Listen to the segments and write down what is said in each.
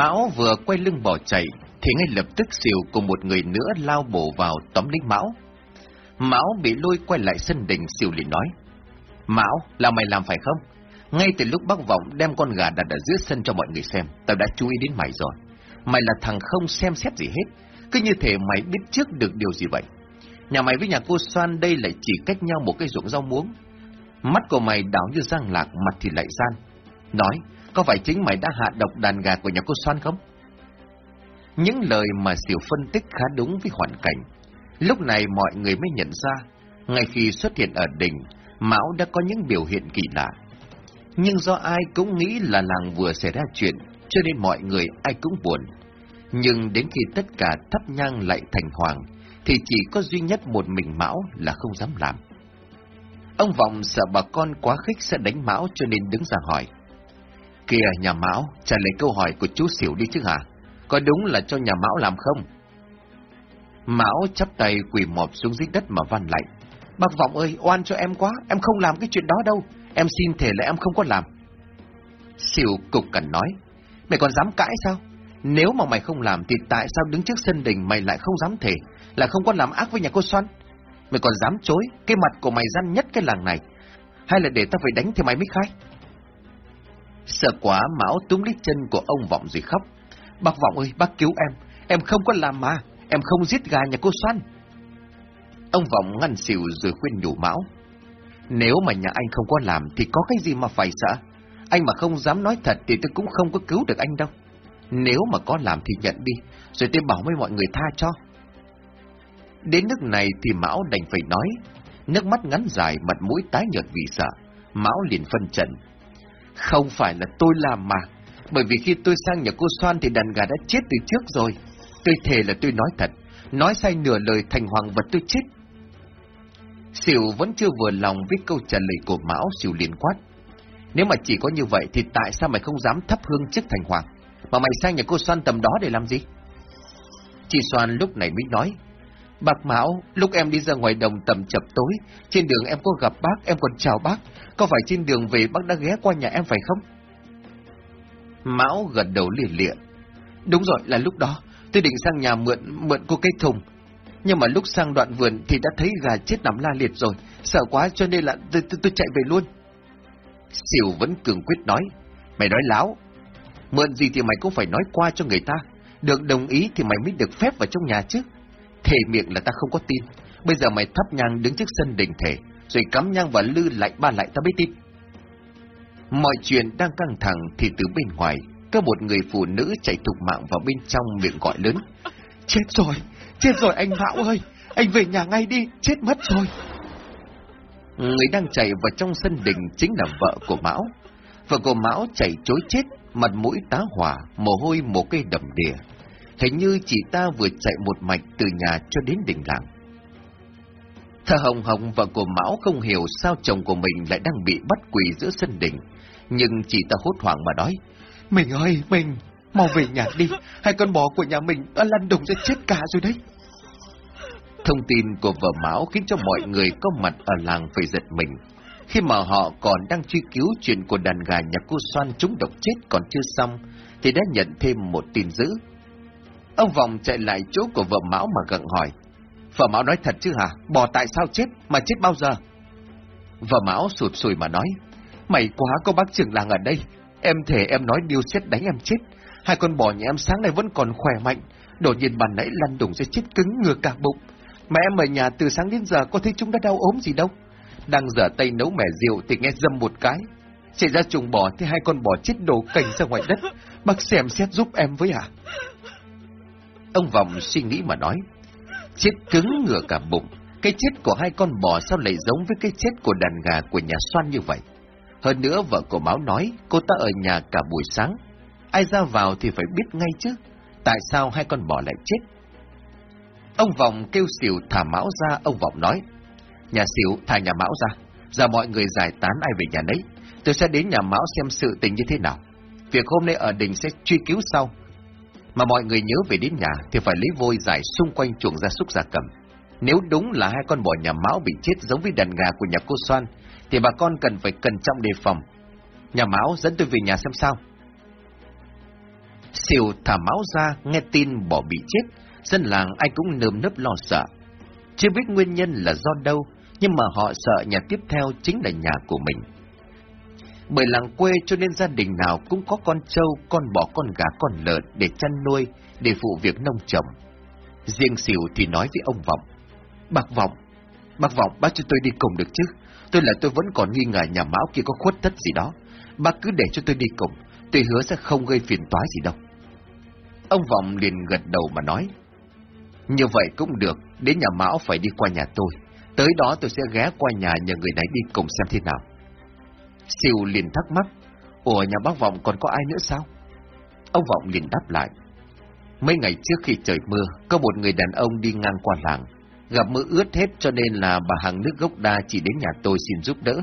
Mão vừa quay lưng bỏ chạy, thì ngay lập tức xỉu cùng một người nữa lao bổ vào tóm lấy Mão. Mão bị lôi quay lại sân đình xỉu liền nói. Mão, là mày làm phải không? Ngay từ lúc bác vọng đem con gà đặt ở dưới sân cho mọi người xem, tao đã chú ý đến mày rồi. Mày là thằng không xem xét gì hết, cứ như thể mày biết trước được điều gì vậy. Nhà mày với nhà cô Soan đây lại chỉ cách nhau một cái ruộng rau muống. Mắt của mày đảo như răng lạc, mặt thì lại gian. Nói, có phải chính mày đã hạ độc đàn gà của nhà cô Soan không? Những lời mà Diệu phân tích khá đúng với hoàn cảnh. Lúc này mọi người mới nhận ra, ngay khi xuất hiện ở đỉnh, Mão đã có những biểu hiện kỳ lạ. Nhưng do ai cũng nghĩ là làng vừa xảy ra chuyện, cho nên mọi người ai cũng buồn. Nhưng đến khi tất cả thắp nhang lại thành hoàng, thì chỉ có duy nhất một mình Mão là không dám làm. Ông Vọng sợ bà con quá khích sẽ đánh Mão cho nên đứng ra hỏi. Kìa nhà Mão, trả lời câu hỏi của chú Xỉu đi chứ hả? Có đúng là cho nhà Mão làm không? Mão chắp tay quỳ mọp xuống dưới đất mà van lạnh. Bác Vọng ơi, oan cho em quá, em không làm cái chuyện đó đâu. Em xin thể là em không có làm. Xỉu cục cẩn nói. Mày còn dám cãi sao? Nếu mà mày không làm thì tại sao đứng trước sân đình mày lại không dám thể là không có làm ác với nhà cô Xoan? Mày còn dám chối, cái mặt của mày răn nhất cái làng này. Hay là để tao phải đánh thì mày mới khai? Sợ quá Mão túm lấy chân của ông Vọng rồi khóc. Bác Vọng ơi, bác cứu em. Em không có làm mà. Em không giết gà nhà cô Xoan. Ông Vọng ngăn xỉu rồi khuyên nhủ Mão. Nếu mà nhà anh không có làm thì có cái gì mà phải sợ. Anh mà không dám nói thật thì tôi cũng không có cứu được anh đâu. Nếu mà có làm thì nhận đi, rồi tôi bảo với mọi người tha cho. Đến nước này thì Mão đành phải nói. Nước mắt ngắn dài, mặt mũi tái nhợt vì sợ. Mão liền phân trần. Không phải là tôi làm mà. Bởi vì khi tôi sang nhà cô Soan thì đàn gà đã chết từ trước rồi. Tôi thề là tôi nói thật. Nói sai nửa lời thành hoàng vật tôi chết. Xỉu vẫn chưa vừa lòng với câu trả lời của Mão, xỉu liền quát. Nếu mà chỉ có như vậy thì tại sao mày không dám thắp hương trước thành hoàng? Mà mày sang nhà cô Soan tầm đó để làm gì? Chị Soan lúc này mới nói. Bác Mão, lúc em đi ra ngoài đồng tầm chập tối, trên đường em có gặp bác, em còn chào bác. Có phải trên đường về bác đã ghé qua nhà em phải không? Mão gật đầu liền lịa. Đúng rồi, là lúc đó, tôi định sang nhà mượn mượn cô cái thùng. Nhưng mà lúc sang đoạn vườn thì đã thấy gà chết nằm la liệt rồi, sợ quá cho nên là tôi, tôi, tôi chạy về luôn. Xỉu vẫn cường quyết nói, mày nói láo, mượn gì thì mày cũng phải nói qua cho người ta, được đồng ý thì mày mới được phép vào trong nhà chứ. Thề miệng là ta không có tin, bây giờ mày thắp nhang đứng trước sân đình thể, rồi cắm nhang và lư lại ba lại ta mới tin. Mọi chuyện đang căng thẳng thì từ bên ngoài, có một người phụ nữ chạy thục mạng vào bên trong miệng gọi lớn. Chết rồi, chết rồi anh Mão ơi, anh về nhà ngay đi, chết mất rồi. Người đang chạy vào trong sân đình chính là vợ của Mão. Vợ của Mão chạy chối chết, mặt mũi tá hỏa, mồ hôi một cây đầm đìa thế như chị ta vừa chạy một mạch từ nhà cho đến đỉnh làng. Thơ Hồng Hồng và của Mão không hiểu sao chồng của mình lại đang bị bắt quỳ giữa sân đỉnh, nhưng chị ta hốt hoảng mà nói, Mình ơi, mình, mau về nhà đi, hai con bò của nhà mình đã lăn đùng ra chết cả rồi đấy. Thông tin của vợ Mão khiến cho mọi người có mặt ở làng phải giật mình. Khi mà họ còn đang truy cứu chuyện của đàn gà nhà cô Soan chúng độc chết còn chưa xong, thì đã nhận thêm một tin dữ. Ông Vòng chạy lại chỗ của vợ Mão mà gặng hỏi. Vợ Mão nói thật chứ hả? Bò tại sao chết, mà chết bao giờ? Vợ Mão sụt sùi mà nói. Mày quá có bác trưởng làng ở đây. Em thể em nói điêu xét đánh em chết. Hai con bò nhà em sáng nay vẫn còn khỏe mạnh. Đột nhiên bàn nãy lăn đùng ra chết cứng ngừa cả bụng. Mà em ở nhà từ sáng đến giờ có thấy chúng đã đau ốm gì đâu. Đang dở tay nấu mẻ rượu thì nghe dâm một cái. Chạy ra trùng bò thì hai con bò chết đổ cành ra ngoài đất. Bác xem xét giúp em với à? Ông Vọng suy nghĩ mà nói. Chết cứng ngửa cả bụng. Cái chết của hai con bò sao lại giống với cái chết của đàn gà của nhà xoan như vậy? Hơn nữa vợ của Máu nói cô ta ở nhà cả buổi sáng. Ai ra vào thì phải biết ngay chứ. Tại sao hai con bò lại chết? Ông Vọng kêu xỉu thả Mão ra, ông Vọng nói. Nhà xỉu thả nhà Mão ra. Giờ mọi người giải tán ai về nhà nấy. Tôi sẽ đến nhà Mão xem sự tình như thế nào. Việc hôm nay ở đình sẽ truy cứu sau. Mà mọi người nhớ về đến nhà thì phải lấy vôi giải xung quanh chuồng gia súc gia cầm. Nếu đúng là hai con bò nhà Mão bị chết giống với đàn gà của nhà cô Soan, thì bà con cần phải cẩn trọng đề phòng. Nhà Mão dẫn tôi về nhà xem sao. Siêu thả máu ra, nghe tin bò bị chết, dân làng ai cũng nơm nớp lo sợ. Chưa biết nguyên nhân là do đâu, nhưng mà họ sợ nhà tiếp theo chính là nhà của mình. Bởi làng quê cho nên gia đình nào cũng có con trâu, con bò, con gà, con lợn để chăn nuôi, để phụ việc nông trồng. Riêng xỉu thì nói với ông Vọng. Bác Vọng, bác Vọng, bác cho tôi đi cùng được chứ? Tôi là tôi vẫn còn nghi ngờ nhà Mão kia có khuất tất gì đó. Bác cứ để cho tôi đi cùng, tôi hứa sẽ không gây phiền toái gì đâu. Ông Vọng liền gật đầu mà nói. Như vậy cũng được, đến nhà Mão phải đi qua nhà tôi. Tới đó tôi sẽ ghé qua nhà nhờ người này đi cùng xem thế nào. Siêu liền thắc mắc, Ủa nhà bác Vọng còn có ai nữa sao? Ông Vọng liền đáp lại. Mấy ngày trước khi trời mưa, có một người đàn ông đi ngang qua làng. Gặp mưa ướt hết cho nên là bà hàng nước gốc đa chỉ đến nhà tôi xin giúp đỡ.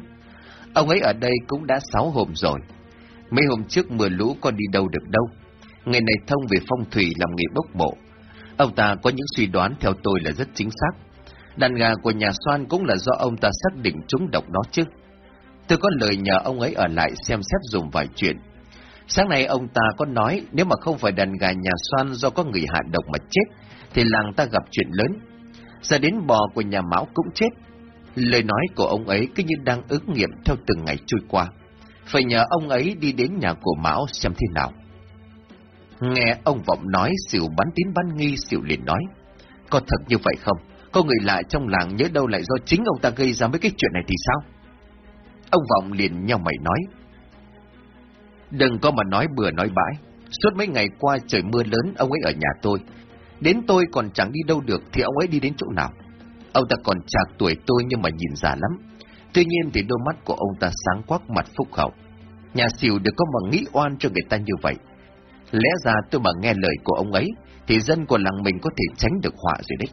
Ông ấy ở đây cũng đã sáu hôm rồi. Mấy hôm trước mưa lũ còn đi đâu được đâu. Ngày này thông về phong thủy làm nghề bốc bộ. Ông ta có những suy đoán theo tôi là rất chính xác. Đàn gà của nhà xoan cũng là do ông ta xác định chúng độc đó chứ. Tôi có lời nhờ ông ấy ở lại xem xét dùng vài chuyện. Sáng nay ông ta có nói nếu mà không phải đàn gà nhà xoan do có người hạ độc mà chết, thì làng ta gặp chuyện lớn. Giờ đến bò của nhà Mão cũng chết. Lời nói của ông ấy cứ như đang ứng nghiệm theo từng ngày trôi qua. Phải nhờ ông ấy đi đến nhà của Mão xem thế nào. Nghe ông Vọng nói, xỉu bắn tín bắn nghi, xỉu liền nói. Có thật như vậy không? Có người lạ trong làng nhớ đâu lại do chính ông ta gây ra mấy cái chuyện này thì sao? Ông Vọng liền nhau mày nói. Đừng có mà nói bừa nói bãi. Suốt mấy ngày qua trời mưa lớn, ông ấy ở nhà tôi. Đến tôi còn chẳng đi đâu được thì ông ấy đi đến chỗ nào. Ông ta còn chạc tuổi tôi nhưng mà nhìn già lắm. Tuy nhiên thì đôi mắt của ông ta sáng quắc mặt phúc hậu. Nhà xỉu được có mà nghĩ oan cho người ta như vậy. Lẽ ra tôi mà nghe lời của ông ấy, thì dân của làng mình có thể tránh được họa rồi đấy.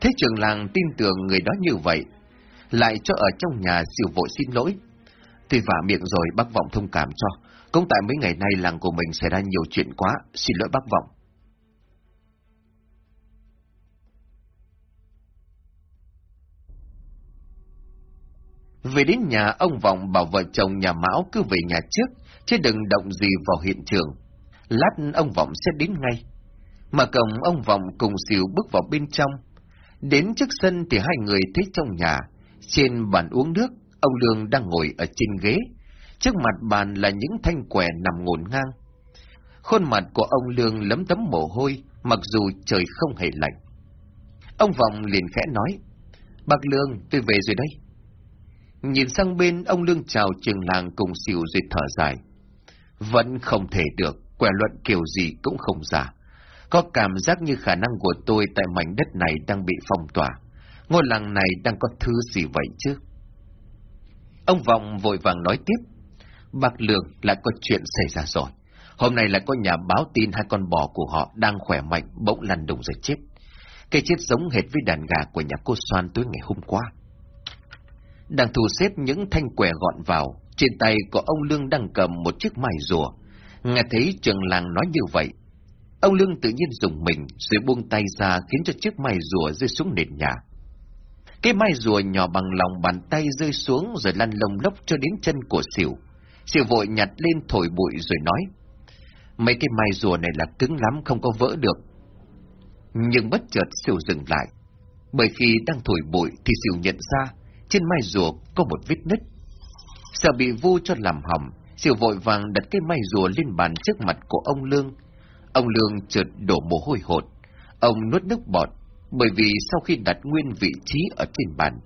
Thế trường làng tin tưởng người đó như vậy, lại cho ở trong nhà xỉu vội xin lỗi. Tuy vả miệng rồi bác vọng thông cảm cho, cũng tại mấy ngày nay làng của mình xảy ra nhiều chuyện quá, xin lỗi bác vọng. Về đến nhà, ông Vọng bảo vợ chồng nhà Mão cứ về nhà trước, chứ đừng động gì vào hiện trường. Lát ông Vọng sẽ đến ngay. Mà cổng ông Vọng cùng xỉu bước vào bên trong. Đến trước sân thì hai người thấy trong nhà, trên bàn uống nước, ông Lương đang ngồi ở trên ghế. Trước mặt bàn là những thanh quẻ nằm ngổn ngang. Khuôn mặt của ông Lương lấm tấm mồ hôi, mặc dù trời không hề lạnh. Ông Vọng liền khẽ nói, Bác Lương, tôi về rồi đây. Nhìn sang bên, ông Lương chào trường làng cùng xỉu rồi thở dài. Vẫn không thể được, quẻ luận kiểu gì cũng không giả. Có cảm giác như khả năng của tôi tại mảnh đất này đang bị phong tỏa. Ngôi làng này đang có thứ gì vậy chứ? Ông Vọng vội vàng nói tiếp. Bạc Lương lại có chuyện xảy ra rồi. Hôm nay lại có nhà báo tin hai con bò của họ đang khỏe mạnh bỗng lăn đùng rồi chết. Cái chết giống hệt với đàn gà của nhà cô Soan tối ngày hôm qua. Đang thu xếp những thanh quẻ gọn vào, trên tay của ông Lương đang cầm một chiếc mài rùa. Nghe thấy trường làng nói như vậy, ông Lương tự nhiên dùng mình rồi buông tay ra khiến cho chiếc mài rùa rơi xuống nền nhà. Cái mai rùa nhỏ bằng lòng bàn tay rơi xuống rồi lăn lông lốc cho đến chân của xỉu. Xỉu vội nhặt lên thổi bụi rồi nói. Mấy cái mai rùa này là cứng lắm không có vỡ được. Nhưng bất chợt xỉu dừng lại. Bởi khi đang thổi bụi thì xỉu nhận ra trên mai rùa có một vết nứt. Sợ bị vu cho làm hỏng, xỉu vội vàng đặt cái mai rùa lên bàn trước mặt của ông Lương. Ông Lương chợt đổ mồ hôi hột. Ông nuốt nước bọt, bởi vì sau khi đặt nguyên vị trí ở trên bàn,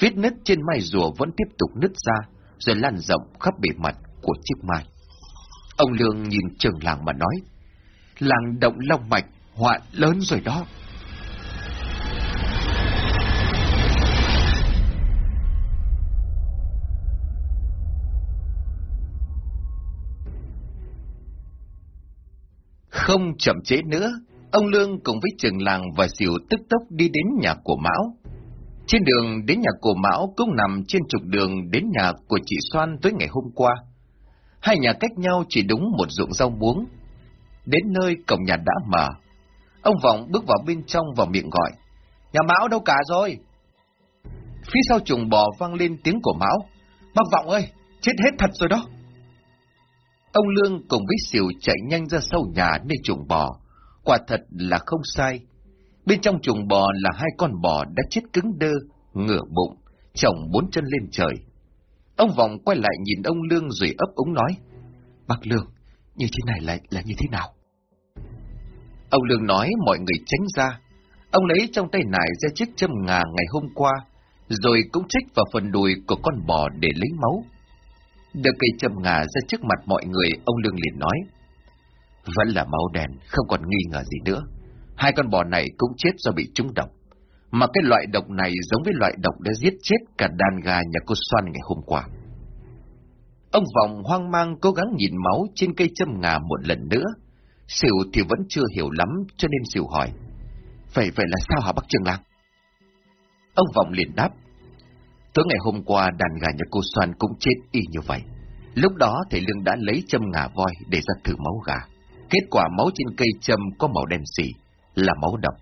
vết nứt trên mai rùa vẫn tiếp tục nứt ra, rồi lan rộng khắp bề mặt của chiếc mai. Ông Lương nhìn trường làng mà nói, làng động long mạch, họa lớn rồi đó. Không chậm chế nữa, ông Lương cùng với trường làng và xỉu tức tốc đi đến nhà của Mão. Trên đường đến nhà của Mão cũng nằm trên trục đường đến nhà của chị Soan tới ngày hôm qua. Hai nhà cách nhau chỉ đúng một ruộng rau muống. Đến nơi cổng nhà đã mở. Ông Vọng bước vào bên trong vào miệng gọi. Nhà Mão đâu cả rồi? Phía sau trùng bò vang lên tiếng của Mão. Bác Vọng ơi, chết hết thật rồi đó. Ông Lương cùng với xỉu chạy nhanh ra sau nhà nơi trùng bò. Quả thật là không sai. Bên trong chuồng bò là hai con bò đã chết cứng đơ, ngửa bụng, chồng bốn chân lên trời. Ông Vọng quay lại nhìn ông Lương rồi ấp úng nói. Bác Lương, như thế này là, là như thế nào? Ông Lương nói mọi người tránh ra. Ông lấy trong tay nải ra chiếc châm ngà ngày hôm qua, rồi cũng trích vào phần đùi của con bò để lấy máu. Được cây châm ngà ra trước mặt mọi người, ông Lương liền nói. Vẫn là máu đen, không còn nghi ngờ gì nữa. Hai con bò này cũng chết do bị trúng độc. Mà cái loại độc này giống với loại độc đã giết chết cả đàn gà nhà cô Xoan ngày hôm qua. Ông Vọng hoang mang cố gắng nhìn máu trên cây châm ngà một lần nữa. Sỉu thì vẫn chưa hiểu lắm cho nên Sỉu hỏi. Vậy vậy là sao hả bác Trường Lang? Ông Vọng liền đáp. Tối ngày hôm qua đàn gà nhà cô Xoan cũng chết y như vậy. Lúc đó thầy Lương đã lấy châm ngà voi để ra thử máu gà. Kết quả máu trên cây châm có màu đen xỉ, là máu độc.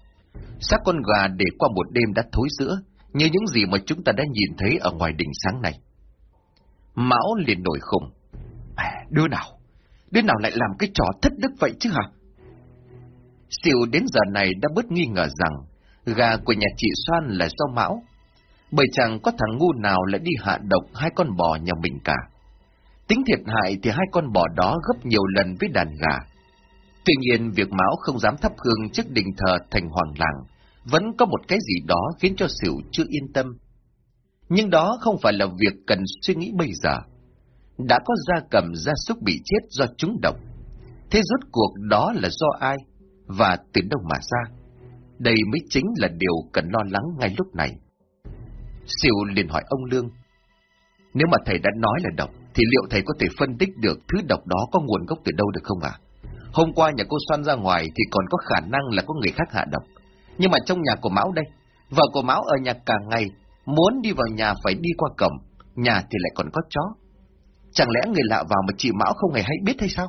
Xác con gà để qua một đêm đã thối sữa, như những gì mà chúng ta đã nhìn thấy ở ngoài đỉnh sáng này. Mão liền nổi khùng. À, đứa nào? Đứa nào lại làm cái trò thất đức vậy chứ hả? Siêu đến giờ này đã bớt nghi ngờ rằng gà của nhà chị Soan là do Mão. Bởi chẳng có thằng ngu nào lại đi hạ độc hai con bò nhà mình cả. Tính thiệt hại thì hai con bò đó gấp nhiều lần với đàn gà. Tuy nhiên, việc Mão không dám thắp hương trước đình thờ thành hoàng làng, vẫn có một cái gì đó khiến cho Sửu chưa yên tâm. Nhưng đó không phải là việc cần suy nghĩ bây giờ. Đã có gia cầm gia súc bị chết do trúng độc. Thế rốt cuộc đó là do ai? Và từ đâu mà ra? Đây mới chính là điều cần lo lắng ngay lúc này. Sửu liền hỏi ông Lương. Nếu mà thầy đã nói là độc, thì liệu thầy có thể phân tích được thứ độc đó có nguồn gốc từ đâu được không ạ? Hôm qua nhà cô xoan ra ngoài thì còn có khả năng là có người khác hạ độc. Nhưng mà trong nhà của Mão đây, vợ của Mão ở nhà cả ngày, muốn đi vào nhà phải đi qua cổng, nhà thì lại còn có chó. Chẳng lẽ người lạ vào mà chị Mão không hề hay biết hay sao?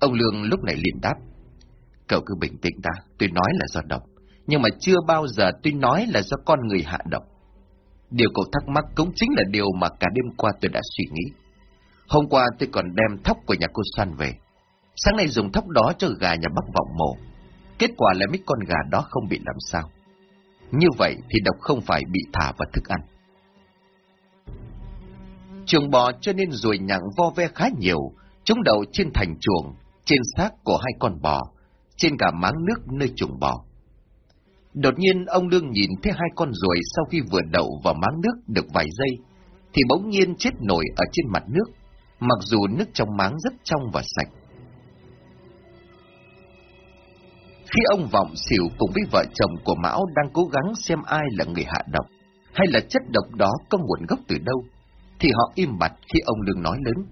Ông Lương lúc này liền đáp. Cậu cứ bình tĩnh ta, tôi nói là do độc, nhưng mà chưa bao giờ tôi nói là do con người hạ độc. Điều cậu thắc mắc cũng chính là điều mà cả đêm qua tôi đã suy nghĩ. Hôm qua tôi còn đem thóc của nhà cô Xoan về. Sáng nay dùng thóc đó cho gà nhà bác vọng mổ. Kết quả là mấy con gà đó không bị làm sao. Như vậy thì độc không phải bị thả vào thức ăn. Chuồng bò cho nên ruồi nhặng vo ve khá nhiều, chúng đầu trên thành chuồng, trên xác của hai con bò, trên cả máng nước nơi chuồng bò. Đột nhiên ông Lương nhìn thấy hai con ruồi sau khi vừa đậu vào máng nước được vài giây, thì bỗng nhiên chết nổi ở trên mặt nước, mặc dù nước trong máng rất trong và sạch. Khi ông Vọng xỉu cùng với vợ chồng của Mão đang cố gắng xem ai là người hạ độc, hay là chất độc đó có nguồn gốc từ đâu, thì họ im bặt khi ông Lương nói lớn.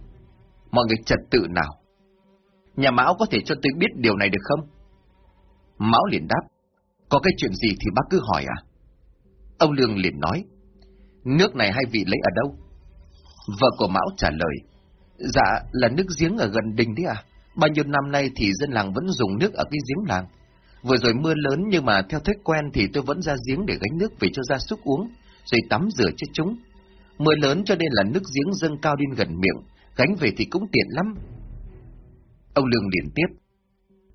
Mọi người trật tự nào. Nhà Mão có thể cho tôi biết điều này được không? Mão liền đáp. Có cái chuyện gì thì bác cứ hỏi à? Ông Lương liền nói. Nước này hai vị lấy ở đâu? Vợ của Mão trả lời. Dạ, là nước giếng ở gần đình đấy à? Bao nhiêu năm nay thì dân làng vẫn dùng nước ở cái giếng làng. Vừa rồi mưa lớn nhưng mà theo thói quen thì tôi vẫn ra giếng để gánh nước về cho gia súc uống, rồi tắm rửa cho chúng. Mưa lớn cho nên là nước giếng dâng cao đến gần miệng, gánh về thì cũng tiện lắm. Ông Lương liền tiếp.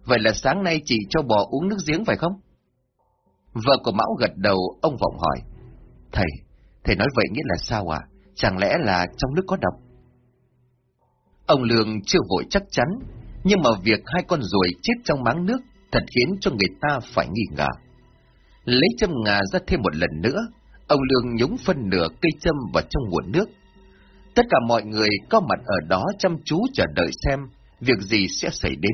Vậy là sáng nay chị cho bò uống nước giếng phải không? Vợ của Mão gật đầu, ông Vọng hỏi. Thầy, thầy nói vậy nghĩa là sao à? Chẳng lẽ là trong nước có độc? Ông Lương chưa vội chắc chắn, nhưng mà việc hai con ruồi chết trong máng nước thật khiến cho người ta phải nghi ngờ. Lấy châm ngà ra thêm một lần nữa, ông Lương nhúng phân nửa cây châm vào trong nguồn nước. Tất cả mọi người có mặt ở đó chăm chú chờ đợi xem việc gì sẽ xảy đến.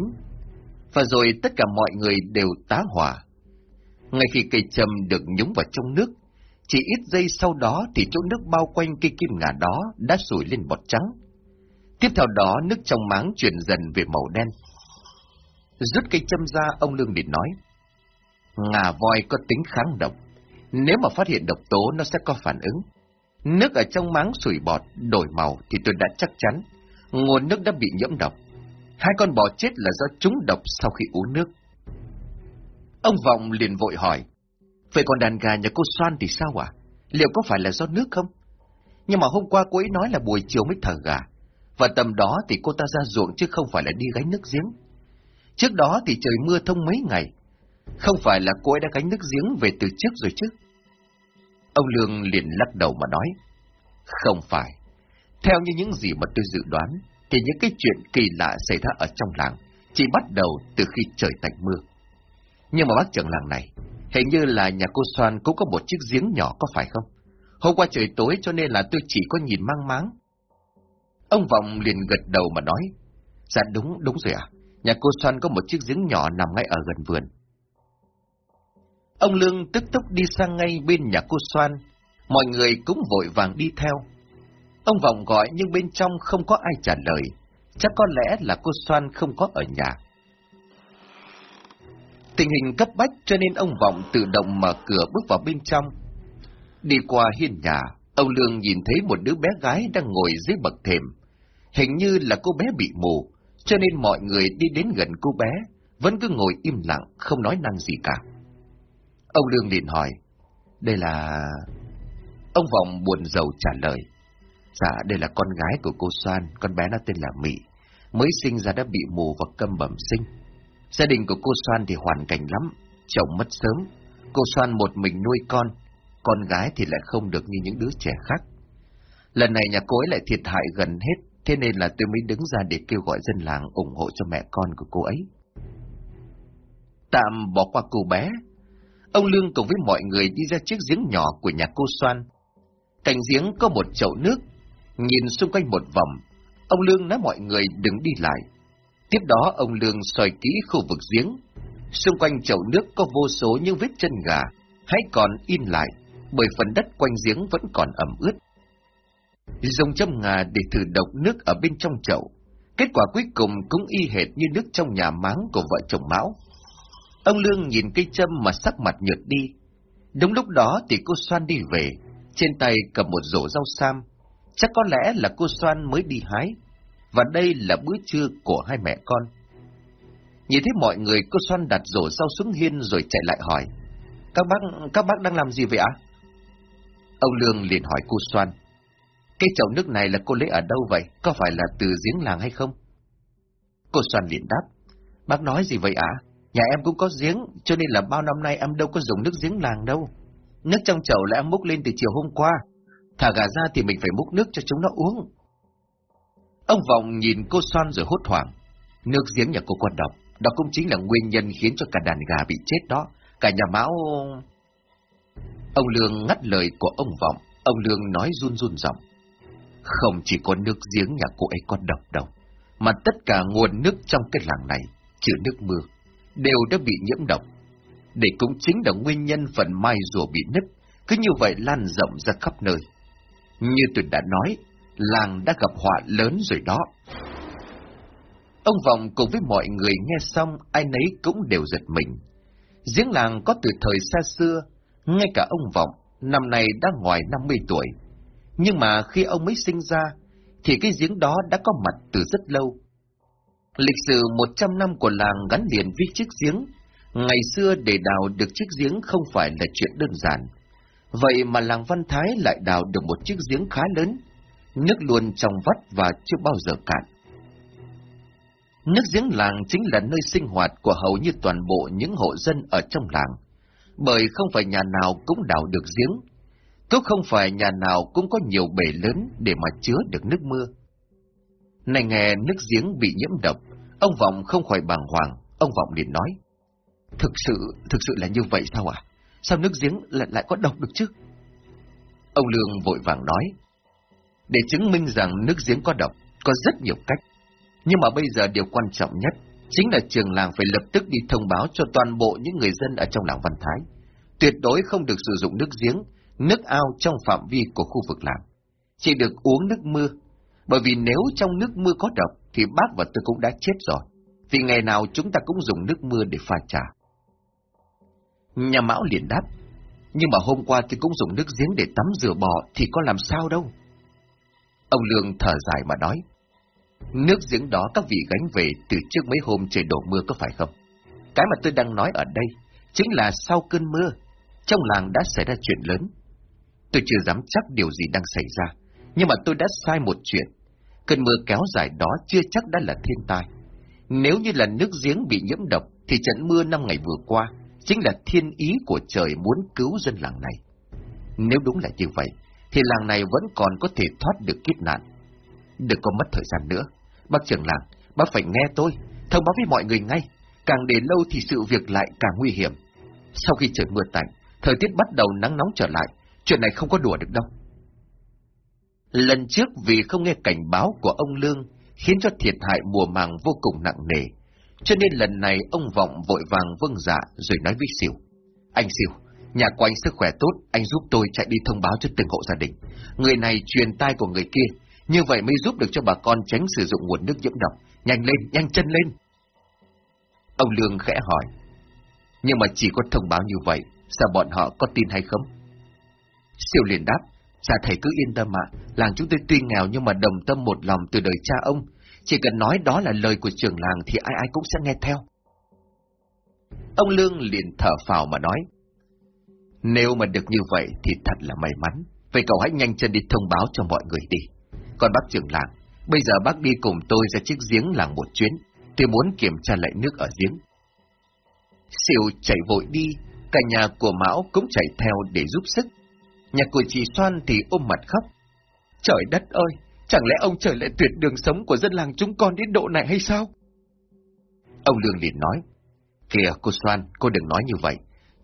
Và rồi tất cả mọi người đều tá hỏa. Ngay khi cây châm được nhúng vào trong nước, chỉ ít giây sau đó thì chỗ nước bao quanh cây kim ngà đó đã sủi lên bọt trắng. Tiếp theo đó nước trong máng chuyển dần về màu đen. Rút cây châm ra, ông Lương liền nói. Ngà voi có tính kháng độc. Nếu mà phát hiện độc tố, nó sẽ có phản ứng. Nước ở trong máng sủi bọt, đổi màu thì tôi đã chắc chắn. Nguồn nước đã bị nhiễm độc. Hai con bò chết là do trúng độc sau khi uống nước. Ông Vọng liền vội hỏi. Vậy còn đàn gà nhà cô Soan thì sao ạ? Liệu có phải là do nước không? Nhưng mà hôm qua cô ấy nói là buổi chiều mới thở gà. và tầm đó thì cô ta ra ruộng chứ không phải là đi gánh nước giếng. Trước đó thì trời mưa thông mấy ngày, không phải là cô ấy đã gánh nước giếng về từ trước rồi chứ. Ông Lương liền lắc đầu mà nói, không phải. Theo như những gì mà tôi dự đoán, thì những cái chuyện kỳ lạ xảy ra ở trong làng chỉ bắt đầu từ khi trời tạnh mưa. Nhưng mà bác trưởng làng này, hình như là nhà cô Soan cũng có một chiếc giếng nhỏ có phải không? Hôm qua trời tối cho nên là tôi chỉ có nhìn mang máng. Ông Vọng liền gật đầu mà nói, dạ đúng, đúng rồi à, nhà cô Soan có một chiếc giếng nhỏ nằm ngay ở gần vườn. Ông Lương tức tốc đi sang ngay bên nhà cô Soan, mọi người cũng vội vàng đi theo. Ông Vọng gọi nhưng bên trong không có ai trả lời, chắc có lẽ là cô Soan không có ở nhà. Tình hình cấp bách cho nên ông Vọng tự động mở cửa bước vào bên trong. Đi qua hiên nhà, ông Lương nhìn thấy một đứa bé gái đang ngồi dưới bậc thềm. Hình như là cô bé bị mù, cho nên mọi người đi đến gần cô bé, vẫn cứ ngồi im lặng, không nói năng gì cả. Ông Lương liền hỏi, đây là... Ông Vọng buồn rầu trả lời, dạ đây là con gái của cô Soan, con bé nó tên là Mỹ, mới sinh ra đã bị mù và câm bẩm sinh. Gia đình của cô Soan thì hoàn cảnh lắm, chồng mất sớm, cô Soan một mình nuôi con, con gái thì lại không được như những đứa trẻ khác. Lần này nhà cô ấy lại thiệt hại gần hết, thế nên là tôi mới đứng ra để kêu gọi dân làng ủng hộ cho mẹ con của cô ấy. Tạm bỏ qua cô bé, ông Lương cùng với mọi người đi ra chiếc giếng nhỏ của nhà cô Soan. Cạnh giếng có một chậu nước, nhìn xung quanh một vòng, ông Lương nói mọi người đừng đi lại. Tiếp đó ông Lương soi kỹ khu vực giếng, xung quanh chậu nước có vô số những vết chân gà, hãy còn in lại, bởi phần đất quanh giếng vẫn còn ẩm ướt. Dùng châm ngà để thử độc nước ở bên trong chậu, kết quả cuối cùng cũng y hệt như nước trong nhà máng của vợ chồng Mão. Ông Lương nhìn cây châm mà sắc mặt nhợt đi. Đúng lúc đó thì cô Soan đi về, trên tay cầm một rổ rau sam. Chắc có lẽ là cô Soan mới đi hái, và đây là bữa trưa của hai mẹ con. Nhìn thấy mọi người, cô Soan đặt rổ rau xuống hiên rồi chạy lại hỏi. Các bác, các bác đang làm gì vậy ạ? Ông Lương liền hỏi cô Soan. Cái chậu nước này là cô lấy ở đâu vậy? Có phải là từ giếng làng hay không? Cô Soan liền đáp. Bác nói gì vậy ạ? Nhà em cũng có giếng, cho nên là bao năm nay em đâu có dùng nước giếng làng đâu. Nước trong chậu là em múc lên từ chiều hôm qua. Thả gà ra thì mình phải múc nước cho chúng nó uống. Ông Vọng nhìn cô Soan rồi hốt hoảng. Nước giếng nhà cô quan độc, đó cũng chính là nguyên nhân khiến cho cả đàn gà bị chết đó. Cả nhà máu... Ông Lương ngắt lời của ông Vọng, ông Lương nói run run giọng. Không chỉ có nước giếng nhà cô ấy có độc đâu, mà tất cả nguồn nước trong cái làng này, trừ nước mưa, đều đã bị nhiễm độc. Để cũng chính là nguyên nhân phần mai rùa bị nứt, cứ như vậy lan rộng ra khắp nơi. Như tôi đã nói, làng đã gặp họa lớn rồi đó. Ông Vọng cùng với mọi người nghe xong, ai nấy cũng đều giật mình. Giếng làng có từ thời xa xưa, ngay cả ông Vọng, năm nay đã ngoài 50 tuổi. Nhưng mà khi ông mới sinh ra, thì cái giếng đó đã có mặt từ rất lâu. Lịch sử 100 năm của làng gắn liền với chiếc giếng. Ngày xưa để đào được chiếc giếng không phải là chuyện đơn giản. Vậy mà làng Văn Thái lại đào được một chiếc giếng khá lớn, nước luôn trong vắt và chưa bao giờ cạn. Nước giếng làng chính là nơi sinh hoạt của hầu như toàn bộ những hộ dân ở trong làng, bởi không phải nhà nào cũng đào được giếng, cũng không phải nhà nào cũng có nhiều bể lớn để mà chứa được nước mưa. Này nghe nước giếng bị nhiễm độc, ông Vọng không khỏi bàng hoàng, ông Vọng liền nói. Thực sự, thực sự là như vậy sao à? Sao nước giếng lại, lại có độc được chứ? Ông Lương vội vàng nói. Để chứng minh rằng nước giếng có độc, có rất nhiều cách. Nhưng mà bây giờ điều quan trọng nhất chính là trường làng phải lập tức đi thông báo cho toàn bộ những người dân ở trong làng Văn Thái. Tuyệt đối không được sử dụng nước giếng, nước ao trong phạm vi của khu vực làm Chỉ được uống nước mưa, bởi vì nếu trong nước mưa có độc thì bác và tôi cũng đã chết rồi. Vì ngày nào chúng ta cũng dùng nước mưa để pha trà. Nhà Mão liền đáp, nhưng mà hôm qua tôi cũng dùng nước giếng để tắm rửa bò thì có làm sao đâu. Ông Lương thở dài mà nói, Nước giếng đó các vị gánh về từ trước mấy hôm trời đổ mưa có phải không? Cái mà tôi đang nói ở đây chính là sau cơn mưa, trong làng đã xảy ra chuyện lớn. Tôi chưa dám chắc điều gì đang xảy ra, nhưng mà tôi đã sai một chuyện. cơn mưa kéo dài đó chưa chắc đã là thiên tai. Nếu như là nước giếng bị nhiễm độc, thì trận mưa năm ngày vừa qua chính là thiên ý của trời muốn cứu dân làng này. Nếu đúng là như vậy, thì làng này vẫn còn có thể thoát được kiếp nạn. Đừng có mất thời gian nữa. Bác trưởng làng, bác phải nghe tôi, thông báo với mọi người ngay. Càng để lâu thì sự việc lại càng nguy hiểm. Sau khi trời mưa tạnh, thời tiết bắt đầu nắng nóng trở lại, chuyện này không có đùa được đâu. Lần trước vì không nghe cảnh báo của ông Lương, khiến cho thiệt hại mùa màng vô cùng nặng nề. Cho nên lần này ông Vọng vội vàng vâng dạ rồi nói với Siêu. Anh Siêu, nhà của anh sức khỏe tốt, anh giúp tôi chạy đi thông báo cho từng hộ gia đình. Người này truyền tai của người kia, như vậy mới giúp được cho bà con tránh sử dụng nguồn nước nhiễm độc. Nhanh lên, nhanh chân lên. Ông Lương khẽ hỏi. Nhưng mà chỉ có thông báo như vậy, sao bọn họ có tin hay không? Siêu liền đáp. Dạ thầy cứ yên tâm ạ, làng chúng tôi tuy nghèo nhưng mà đồng tâm một lòng từ đời cha ông. Chỉ cần nói đó là lời của trưởng làng thì ai ai cũng sẽ nghe theo. Ông Lương liền thở phào mà nói. Nếu mà được như vậy thì thật là may mắn. Vậy cậu hãy nhanh chân đi thông báo cho mọi người đi. Còn bác trưởng làng, bây giờ bác đi cùng tôi ra chiếc giếng làng một chuyến. Tôi muốn kiểm tra lại nước ở giếng. Siêu chạy vội đi, cả nhà của Mão cũng chạy theo để giúp sức. Nhà của chị Soan thì ôm mặt khóc. Trời đất ơi, chẳng lẽ ông trời lại tuyệt đường sống của dân làng chúng con đến độ này hay sao? Ông Lương liền nói, Kìa cô Soan, cô đừng nói như vậy.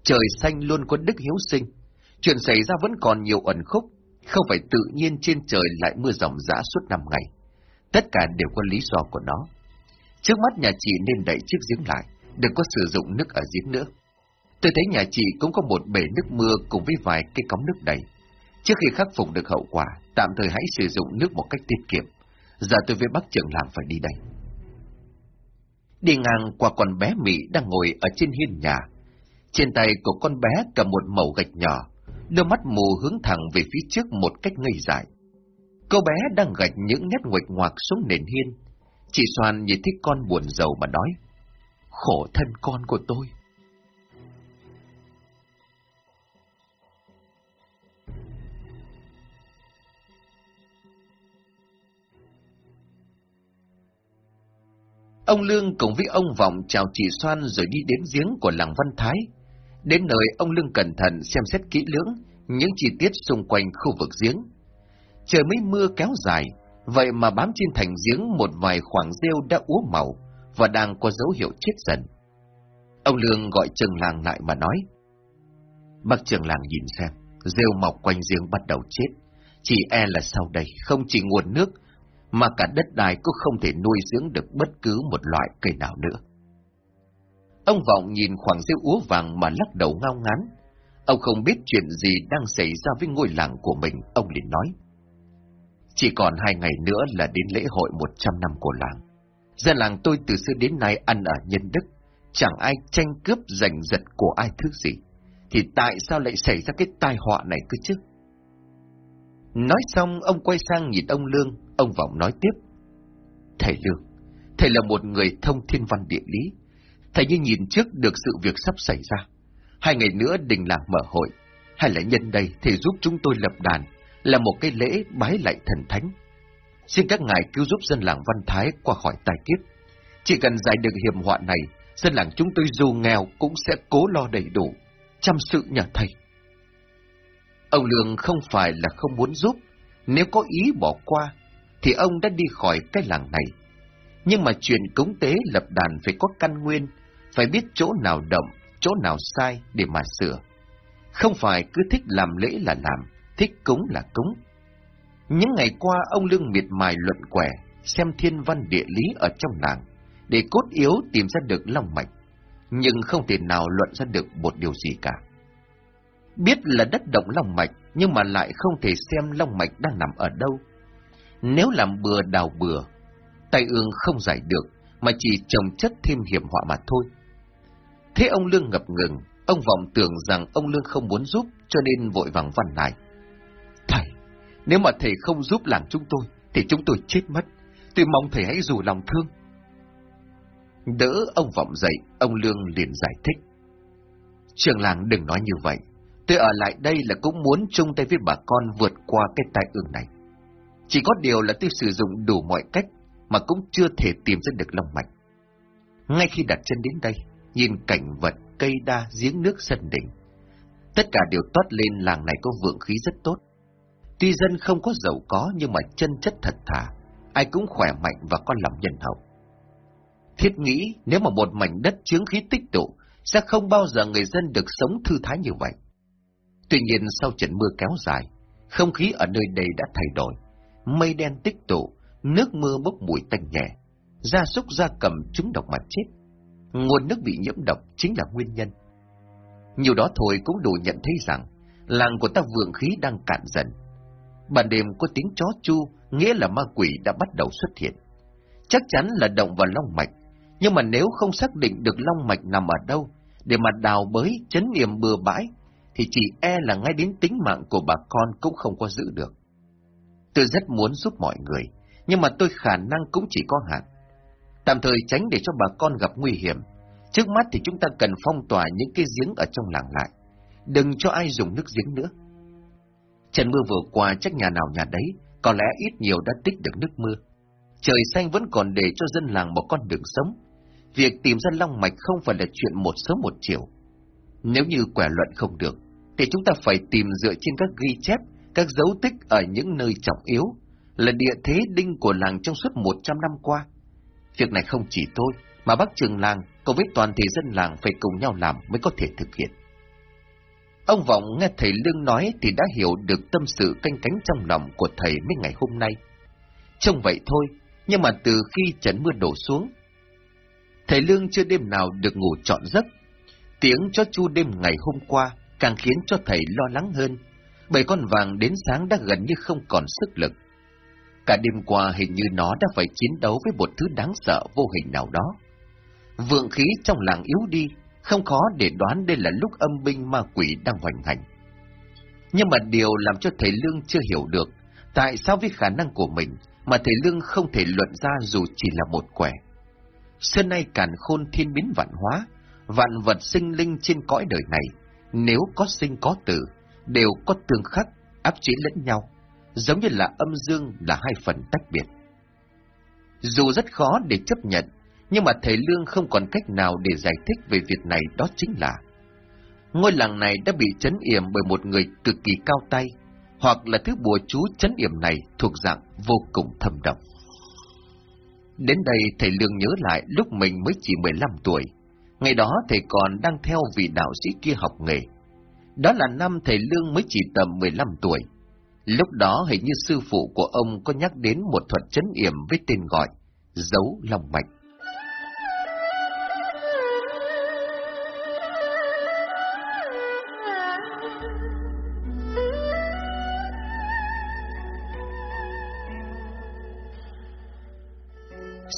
Trời xanh luôn có đức hiếu sinh. Chuyện xảy ra vẫn còn nhiều ẩn khúc, không phải tự nhiên trên trời lại mưa dòng rã suốt năm ngày. Tất cả đều có lý do của nó. Trước mắt nhà chị nên đẩy chiếc giếng lại, đừng có sử dụng nước ở giếng nữa. Tôi thấy nhà chị cũng có một bể nước mưa cùng với vài cây cống nước đầy. Trước khi khắc phục được hậu quả, tạm thời hãy sử dụng nước một cách tiết kiệm. Giờ tôi với bác trưởng làm phải đi đây. Đi ngang qua con bé Mỹ đang ngồi ở trên hiên nhà. Trên tay của con bé cầm một mẩu gạch nhỏ, đôi mắt mù hướng thẳng về phía trước một cách ngây dại. Cô bé đang gạch những nét nguệch ngoạc xuống nền hiên. Chị Soan nhìn thấy con buồn giàu mà nói, khổ thân con của tôi. Ông Lương cùng với ông Vọng chào chị Soan rồi đi đến giếng của làng Văn Thái. Đến nơi ông Lương cẩn thận xem xét kỹ lưỡng những chi tiết xung quanh khu vực giếng. Trời mấy mưa kéo dài, vậy mà bám trên thành giếng một vài khoảng rêu đã úa màu và đang có dấu hiệu chết dần. Ông Lương gọi trường làng lại mà nói. Bác trường làng nhìn xem, rêu mọc quanh giếng bắt đầu chết. Chỉ e là sau đây không chỉ nguồn nước mà cả đất đai cũng không thể nuôi dưỡng được bất cứ một loại cây nào nữa. Ông Vọng nhìn khoảng rêu úa vàng mà lắc đầu ngao ngán. Ông không biết chuyện gì đang xảy ra với ngôi làng của mình, ông liền nói. Chỉ còn hai ngày nữa là đến lễ hội một trăm năm của làng. Dân làng tôi từ xưa đến nay ăn ở nhân đức, chẳng ai tranh cướp giành giật của ai thứ gì. Thì tại sao lại xảy ra cái tai họa này cơ chứ? Nói xong, ông quay sang nhìn ông Lương, ông Vọng nói tiếp. Thầy Lương, thầy là một người thông thiên văn địa lý. Thầy như nhìn trước được sự việc sắp xảy ra. Hai ngày nữa đình làng mở hội, hay là nhân đây thầy giúp chúng tôi lập đàn, là một cái lễ bái lại thần thánh. Xin các ngài cứu giúp dân làng Văn Thái qua khỏi tai kiếp. Chỉ cần giải được hiểm họa này, dân làng chúng tôi dù nghèo cũng sẽ cố lo đầy đủ, chăm sự nhà thầy. Ông Lương không phải là không muốn giúp, nếu có ý bỏ qua, thì ông đã đi khỏi cái làng này. Nhưng mà chuyện cúng tế lập đàn phải có căn nguyên, phải biết chỗ nào động, chỗ nào sai để mà sửa. Không phải cứ thích làm lễ là làm, thích cúng là cúng. Những ngày qua ông Lương miệt mài luận quẻ, xem thiên văn địa lý ở trong làng, để cốt yếu tìm ra được long mạch, nhưng không thể nào luận ra được một điều gì cả. Biết là đất động long mạch, nhưng mà lại không thể xem long mạch đang nằm ở đâu. Nếu làm bừa đào bừa, tay ương không giải được, mà chỉ trồng chất thêm hiểm họa mà thôi. Thế ông Lương ngập ngừng, ông vọng tưởng rằng ông Lương không muốn giúp, cho nên vội vàng văn lại. Thầy, nếu mà thầy không giúp làng chúng tôi, thì chúng tôi chết mất. Tôi mong thầy hãy dù lòng thương. Đỡ ông vọng dậy, ông Lương liền giải thích. Trường làng đừng nói như vậy. Tôi ở lại đây là cũng muốn chung tay với bà con vượt qua cái tai ương này. Chỉ có điều là tôi sử dụng đủ mọi cách mà cũng chưa thể tìm ra được long mạch. Ngay khi đặt chân đến đây, nhìn cảnh vật, cây đa, giếng nước sân đỉnh, tất cả đều toát lên làng này có vượng khí rất tốt. Tuy dân không có giàu có nhưng mà chân chất thật thà, ai cũng khỏe mạnh và có lòng nhân hậu. Thiết nghĩ nếu mà một mảnh đất chướng khí tích tụ, sẽ không bao giờ người dân được sống thư thái như vậy. Tuy nhiên sau trận mưa kéo dài, không khí ở nơi đây đã thay đổi. Mây đen tích tụ, nước mưa bốc mùi tanh nhẹ, gia súc gia cầm chúng độc mà chết. Nguồn nước bị nhiễm độc chính là nguyên nhân. Nhiều đó thôi cũng đủ nhận thấy rằng, làng của ta vượng khí đang cạn dần. Ban đêm có tiếng chó chu, nghĩa là ma quỷ đã bắt đầu xuất hiện. Chắc chắn là động vào long mạch, nhưng mà nếu không xác định được long mạch nằm ở đâu, để mà đào bới, chấn niệm bừa bãi, thì chỉ e là ngay đến tính mạng của bà con cũng không có giữ được. Tôi rất muốn giúp mọi người, nhưng mà tôi khả năng cũng chỉ có hạn. Tạm thời tránh để cho bà con gặp nguy hiểm. Trước mắt thì chúng ta cần phong tỏa những cái giếng ở trong làng lại. Đừng cho ai dùng nước giếng nữa. Trận mưa vừa qua chắc nhà nào nhà đấy, có lẽ ít nhiều đã tích được nước mưa. Trời xanh vẫn còn để cho dân làng một con đường sống. Việc tìm ra long mạch không phải là chuyện một sớm một chiều. Nếu như quả luận không được, thì chúng ta phải tìm dựa trên các ghi chép, các dấu tích ở những nơi trọng yếu, là địa thế đinh của làng trong suốt 100 năm qua. Việc này không chỉ tôi, mà bác trường làng cùng với toàn thể dân làng phải cùng nhau làm mới có thể thực hiện. Ông Vọng nghe thầy Lương nói thì đã hiểu được tâm sự canh cánh trong lòng của thầy mấy ngày hôm nay. Trông vậy thôi, nhưng mà từ khi trận mưa đổ xuống, thầy Lương chưa đêm nào được ngủ trọn giấc. Tiếng chó chu đêm ngày hôm qua càng khiến cho thầy lo lắng hơn, bảy con vàng đến sáng đã gần như không còn sức lực. Cả đêm qua hình như nó đã phải chiến đấu với một thứ đáng sợ vô hình nào đó. Vượng khí trong làng yếu đi, không khó để đoán đây là lúc âm binh ma quỷ đang hoành hành. Nhưng mà điều làm cho thầy Lương chưa hiểu được, tại sao với khả năng của mình mà thầy Lương không thể luận ra dù chỉ là một quẻ. Xưa nay càn khôn thiên biến vạn hóa, vạn vật sinh linh trên cõi đời này, nếu có sinh có tử, đều có tương khắc, áp chế lẫn nhau, giống như là âm dương là hai phần tách biệt. Dù rất khó để chấp nhận, nhưng mà thầy Lương không còn cách nào để giải thích về việc này đó chính là ngôi làng này đã bị chấn yểm bởi một người cực kỳ cao tay, hoặc là thứ bùa chú chấn yểm này thuộc dạng vô cùng thâm độc. Đến đây thầy Lương nhớ lại lúc mình mới chỉ 15 tuổi, ngày đó thầy còn đang theo vị đạo sĩ kia học nghề. Đó là năm thầy Lương mới chỉ tầm 15 tuổi. Lúc đó hình như sư phụ của ông có nhắc đến một thuật chấn yểm với tên gọi, dấu lòng mạch.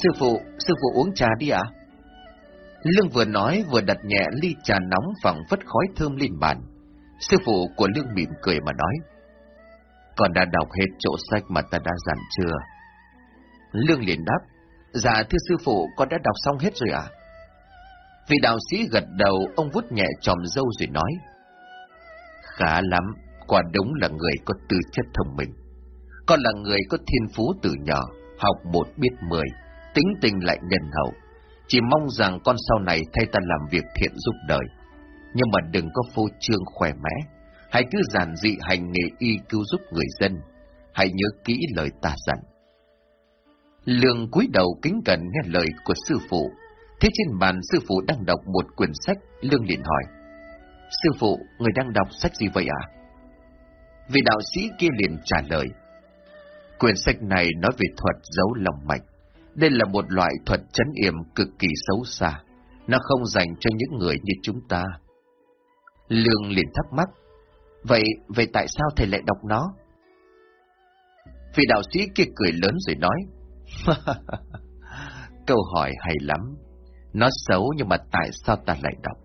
Sư phụ, sư phụ uống trà đi ạ. Lương vừa nói vừa đặt nhẹ ly trà nóng phẳng phất khói thơm lên bàn. Sư phụ của Lương mỉm cười mà nói. Con đã đọc hết chỗ sách mà ta đã dặn chưa? Lương liền đáp. Dạ thưa sư phụ, con đã đọc xong hết rồi ạ. À? Vị đạo sĩ gật đầu, ông vút nhẹ tròm dâu rồi nói. Khá lắm, quả đúng là người có tư chất thông minh. Con là người có thiên phú từ nhỏ, học một biết mười tính tình lại nhân hậu. Chỉ mong rằng con sau này thay ta làm việc thiện giúp đời. Nhưng mà đừng có phô trương khỏe mẽ. Hãy cứ giản dị hành nghề y cứu giúp người dân. Hãy nhớ kỹ lời ta dặn. Lương cúi đầu kính cẩn nghe lời của sư phụ. Thế trên bàn sư phụ đang đọc một quyển sách, Lương liền hỏi. Sư phụ, người đang đọc sách gì vậy ạ? Vị đạo sĩ kia liền trả lời. Quyển sách này nói về thuật giấu lòng mạch. Đây là một loại thuật chấn yểm cực kỳ xấu xa. Nó không dành cho những người như chúng ta. Lương liền thắc mắc. Vậy, vậy tại sao thầy lại đọc nó? Vị đạo sĩ kia cười lớn rồi nói. Câu hỏi hay lắm. Nó xấu nhưng mà tại sao ta lại đọc?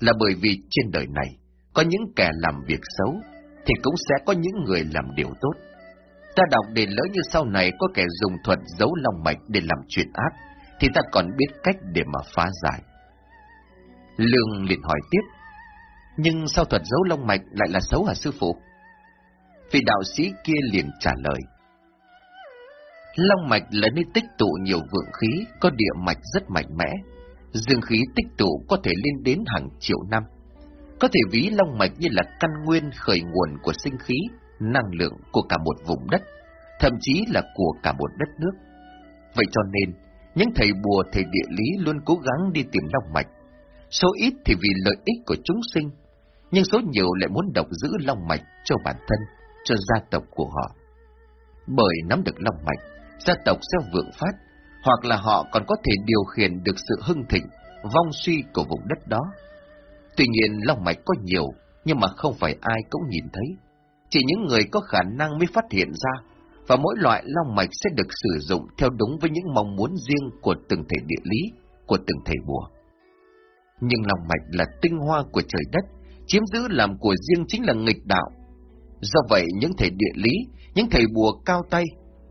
Là bởi vì trên đời này, có những kẻ làm việc xấu, thì cũng sẽ có những người làm điều tốt. Ta đọc để lỡ như sau này có kẻ dùng thuật giấu lòng mạch để làm chuyện ác, thì ta còn biết cách để mà phá giải. Lương liền hỏi tiếp, nhưng sao thuật giấu long mạch lại là xấu hả sư phụ? Vị đạo sĩ kia liền trả lời, Long mạch là nơi tích tụ nhiều vượng khí, có địa mạch rất mạnh mẽ. Dương khí tích tụ có thể lên đến hàng triệu năm. Có thể ví long mạch như là căn nguyên khởi nguồn của sinh khí, năng lượng của cả một vùng đất, thậm chí là của cả một đất nước. Vậy cho nên, những thầy bùa thầy địa lý luôn cố gắng đi tìm long mạch. Số ít thì vì lợi ích của chúng sinh, nhưng số nhiều lại muốn độc giữ long mạch cho bản thân, cho gia tộc của họ. Bởi nắm được long mạch, gia tộc sẽ vượng phát, hoặc là họ còn có thể điều khiển được sự hưng thịnh, vong suy của vùng đất đó. Tuy nhiên long mạch có nhiều, nhưng mà không phải ai cũng nhìn thấy. Chỉ những người có khả năng mới phát hiện ra, và mỗi loại long mạch sẽ được sử dụng theo đúng với những mong muốn riêng của từng thể địa lý, của từng thể bùa. Nhưng long mạch là tinh hoa của trời đất, chiếm giữ làm của riêng chính là nghịch đạo. Do vậy, những thầy địa lý, những thầy bùa cao tay,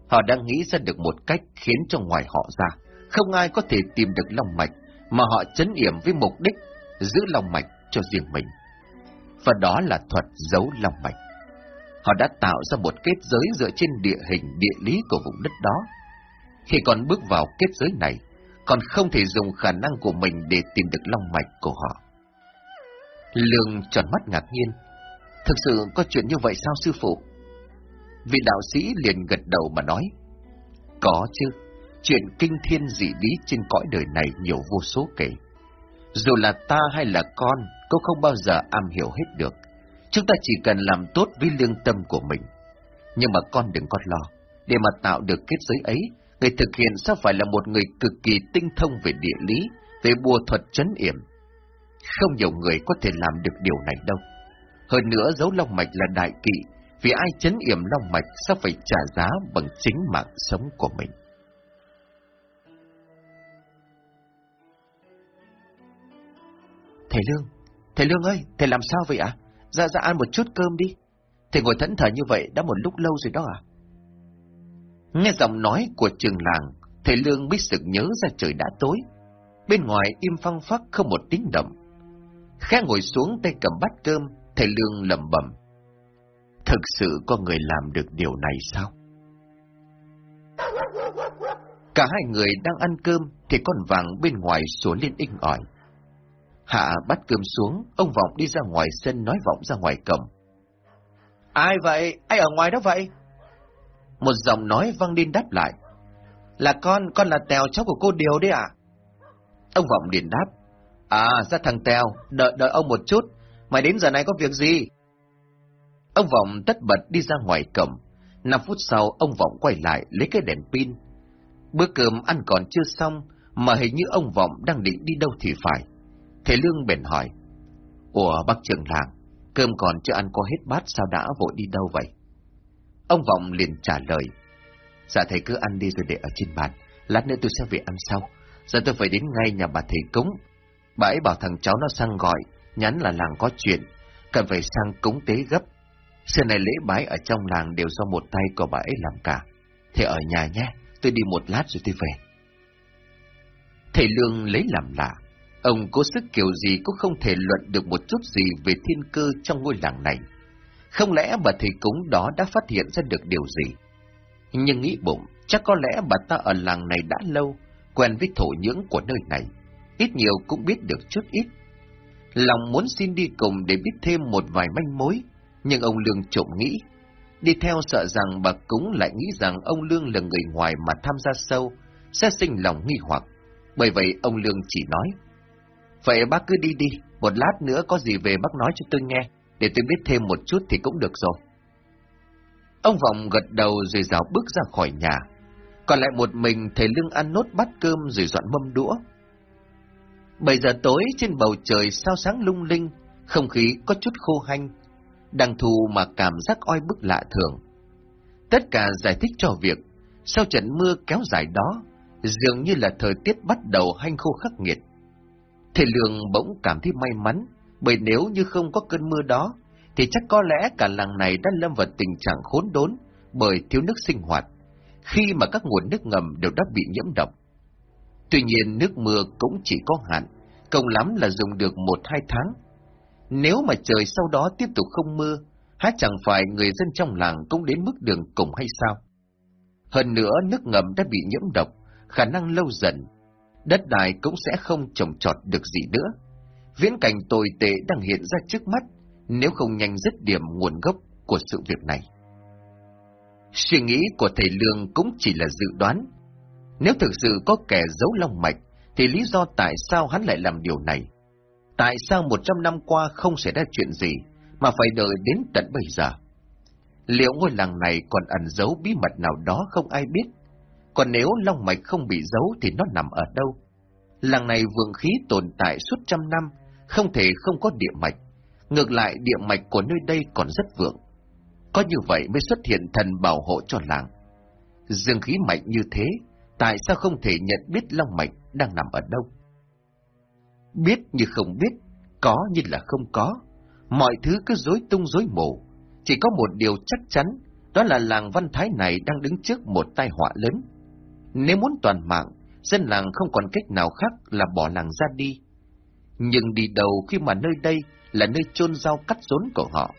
họ đang nghĩ ra được một cách khiến cho ngoài họ ra, không ai có thể tìm được long mạch, mà họ chấn yểm với mục đích giữ long mạch cho riêng mình. Và đó là thuật giấu long mạch. Họ đã tạo ra một kết giới dựa trên địa hình địa lý của vùng đất đó. Khi còn bước vào kết giới này, còn không thể dùng khả năng của mình để tìm được long mạch của họ. Lương tròn mắt ngạc nhiên. Thực sự có chuyện như vậy sao sư phụ? Vị đạo sĩ liền gật đầu mà nói. Có chứ, chuyện kinh thiên dị lý trên cõi đời này nhiều vô số kể. Dù là ta hay là con, cũng không bao giờ am hiểu hết được. Chúng ta chỉ cần làm tốt với lương tâm của mình. Nhưng mà con đừng có lo, để mà tạo được kết giới ấy, người thực hiện sao phải là một người cực kỳ tinh thông về địa lý, về bùa thuật chấn yểm. Không nhiều người có thể làm được điều này đâu. Hơn nữa dấu long mạch là đại kỵ, vì ai chấn yểm long mạch sẽ phải trả giá bằng chính mạng sống của mình. Thầy Lương, thầy Lương ơi, thầy làm sao vậy ạ? Ra ra ăn một chút cơm đi. Thầy ngồi thẫn thờ như vậy đã một lúc lâu rồi đó à? Nghe giọng nói của trường làng, thầy Lương biết sực nhớ ra trời đã tối. Bên ngoài im phăng phắc không một tiếng động. Khẽ ngồi xuống tay cầm bát cơm, thầy Lương lẩm bẩm. Thực sự có người làm được điều này sao? Cả hai người đang ăn cơm thì con vàng bên ngoài sủa lên inh ỏi. Hạ bắt cơm xuống, ông Vọng đi ra ngoài sân nói vọng ra ngoài cổng. Ai vậy? Ai ở ngoài đó vậy? Một giọng nói vang lên đáp lại. Là con, con là Tèo cháu của cô Điều đấy ạ. Ông Vọng liền đáp. À, ra thằng Tèo, đợi đợi ông một chút, mày đến giờ này có việc gì? Ông Vọng tất bật đi ra ngoài cổng. Năm phút sau, ông Vọng quay lại lấy cái đèn pin. Bữa cơm ăn còn chưa xong, mà hình như ông Vọng đang định đi đâu thì phải. Thầy Lương bèn hỏi. Ủa bác trưởng làng, cơm còn chưa ăn có hết bát sao đã vội đi đâu vậy? Ông Vọng liền trả lời. Dạ thầy cứ ăn đi rồi để ở trên bàn, lát nữa tôi sẽ về ăn sau. Giờ tôi phải đến ngay nhà bà thầy cúng. Bà ấy bảo thằng cháu nó sang gọi, nhắn là làng có chuyện, cần phải sang cúng tế gấp. Xưa này lễ bái ở trong làng đều do một tay của bà ấy làm cả. Thầy ở nhà nhé, tôi đi một lát rồi tôi về. Thầy Lương lấy làm lạ, Ông cố sức kiểu gì cũng không thể luận được một chút gì về thiên cơ trong ngôi làng này. Không lẽ bà thầy cúng đó đã phát hiện ra được điều gì? Nhưng nghĩ bụng, chắc có lẽ bà ta ở làng này đã lâu, quen với thổ nhưỡng của nơi này, ít nhiều cũng biết được chút ít. Lòng muốn xin đi cùng để biết thêm một vài manh mối, nhưng ông Lương trộm nghĩ. Đi theo sợ rằng bà cúng lại nghĩ rằng ông Lương là người ngoài mà tham gia sâu, sẽ sinh lòng nghi hoặc. Bởi vậy ông Lương chỉ nói, Vậy bác cứ đi đi, một lát nữa có gì về bác nói cho tôi nghe, để tôi biết thêm một chút thì cũng được rồi. Ông Vọng gật đầu rồi rào bước ra khỏi nhà. Còn lại một mình thầy Lương ăn nốt bát cơm rồi dọn mâm đũa bây giờ tối trên bầu trời sao sáng lung linh, không khí có chút khô hanh, đang thù mà cảm giác oi bức lạ thường. Tất cả giải thích cho việc, sau trận mưa kéo dài đó, dường như là thời tiết bắt đầu hanh khô khắc nghiệt. Thầy Lương bỗng cảm thấy may mắn, bởi nếu như không có cơn mưa đó, thì chắc có lẽ cả làng này đã lâm vào tình trạng khốn đốn bởi thiếu nước sinh hoạt, khi mà các nguồn nước ngầm đều đã bị nhiễm độc. Tuy nhiên nước mưa cũng chỉ có hạn, công lắm là dùng được một hai tháng. Nếu mà trời sau đó tiếp tục không mưa, há chẳng phải người dân trong làng cũng đến mức đường cùng hay sao? Hơn nữa nước ngầm đã bị nhiễm độc, khả năng lâu dần, đất đai cũng sẽ không trồng trọt được gì nữa. Viễn cảnh tồi tệ đang hiện ra trước mắt, nếu không nhanh dứt điểm nguồn gốc của sự việc này. Suy nghĩ của thầy Lương cũng chỉ là dự đoán. Nếu thực sự có kẻ giấu long mạch, thì lý do tại sao hắn lại làm điều này? Tại sao một trăm năm qua không xảy ra chuyện gì, mà phải đợi đến tận bây giờ? Liệu ngôi làng này còn ẩn giấu bí mật nào đó không ai biết? Còn nếu long mạch không bị giấu thì nó nằm ở đâu? Làng này vượng khí tồn tại suốt trăm năm, không thể không có địa mạch. Ngược lại địa mạch của nơi đây còn rất vượng. Có như vậy mới xuất hiện thần bảo hộ cho làng. Dương khí mạnh như thế, tại sao không thể nhận biết long mạch đang nằm ở đâu? Biết như không biết, có như là không có. Mọi thứ cứ dối tung dối mù. Chỉ có một điều chắc chắn, đó là làng Văn Thái này đang đứng trước một tai họa lớn. Nếu muốn toàn mạng, dân làng không còn cách nào khác là bỏ làng ra đi. Nhưng đi đầu khi mà nơi đây là nơi chôn rau cắt rốn của họ.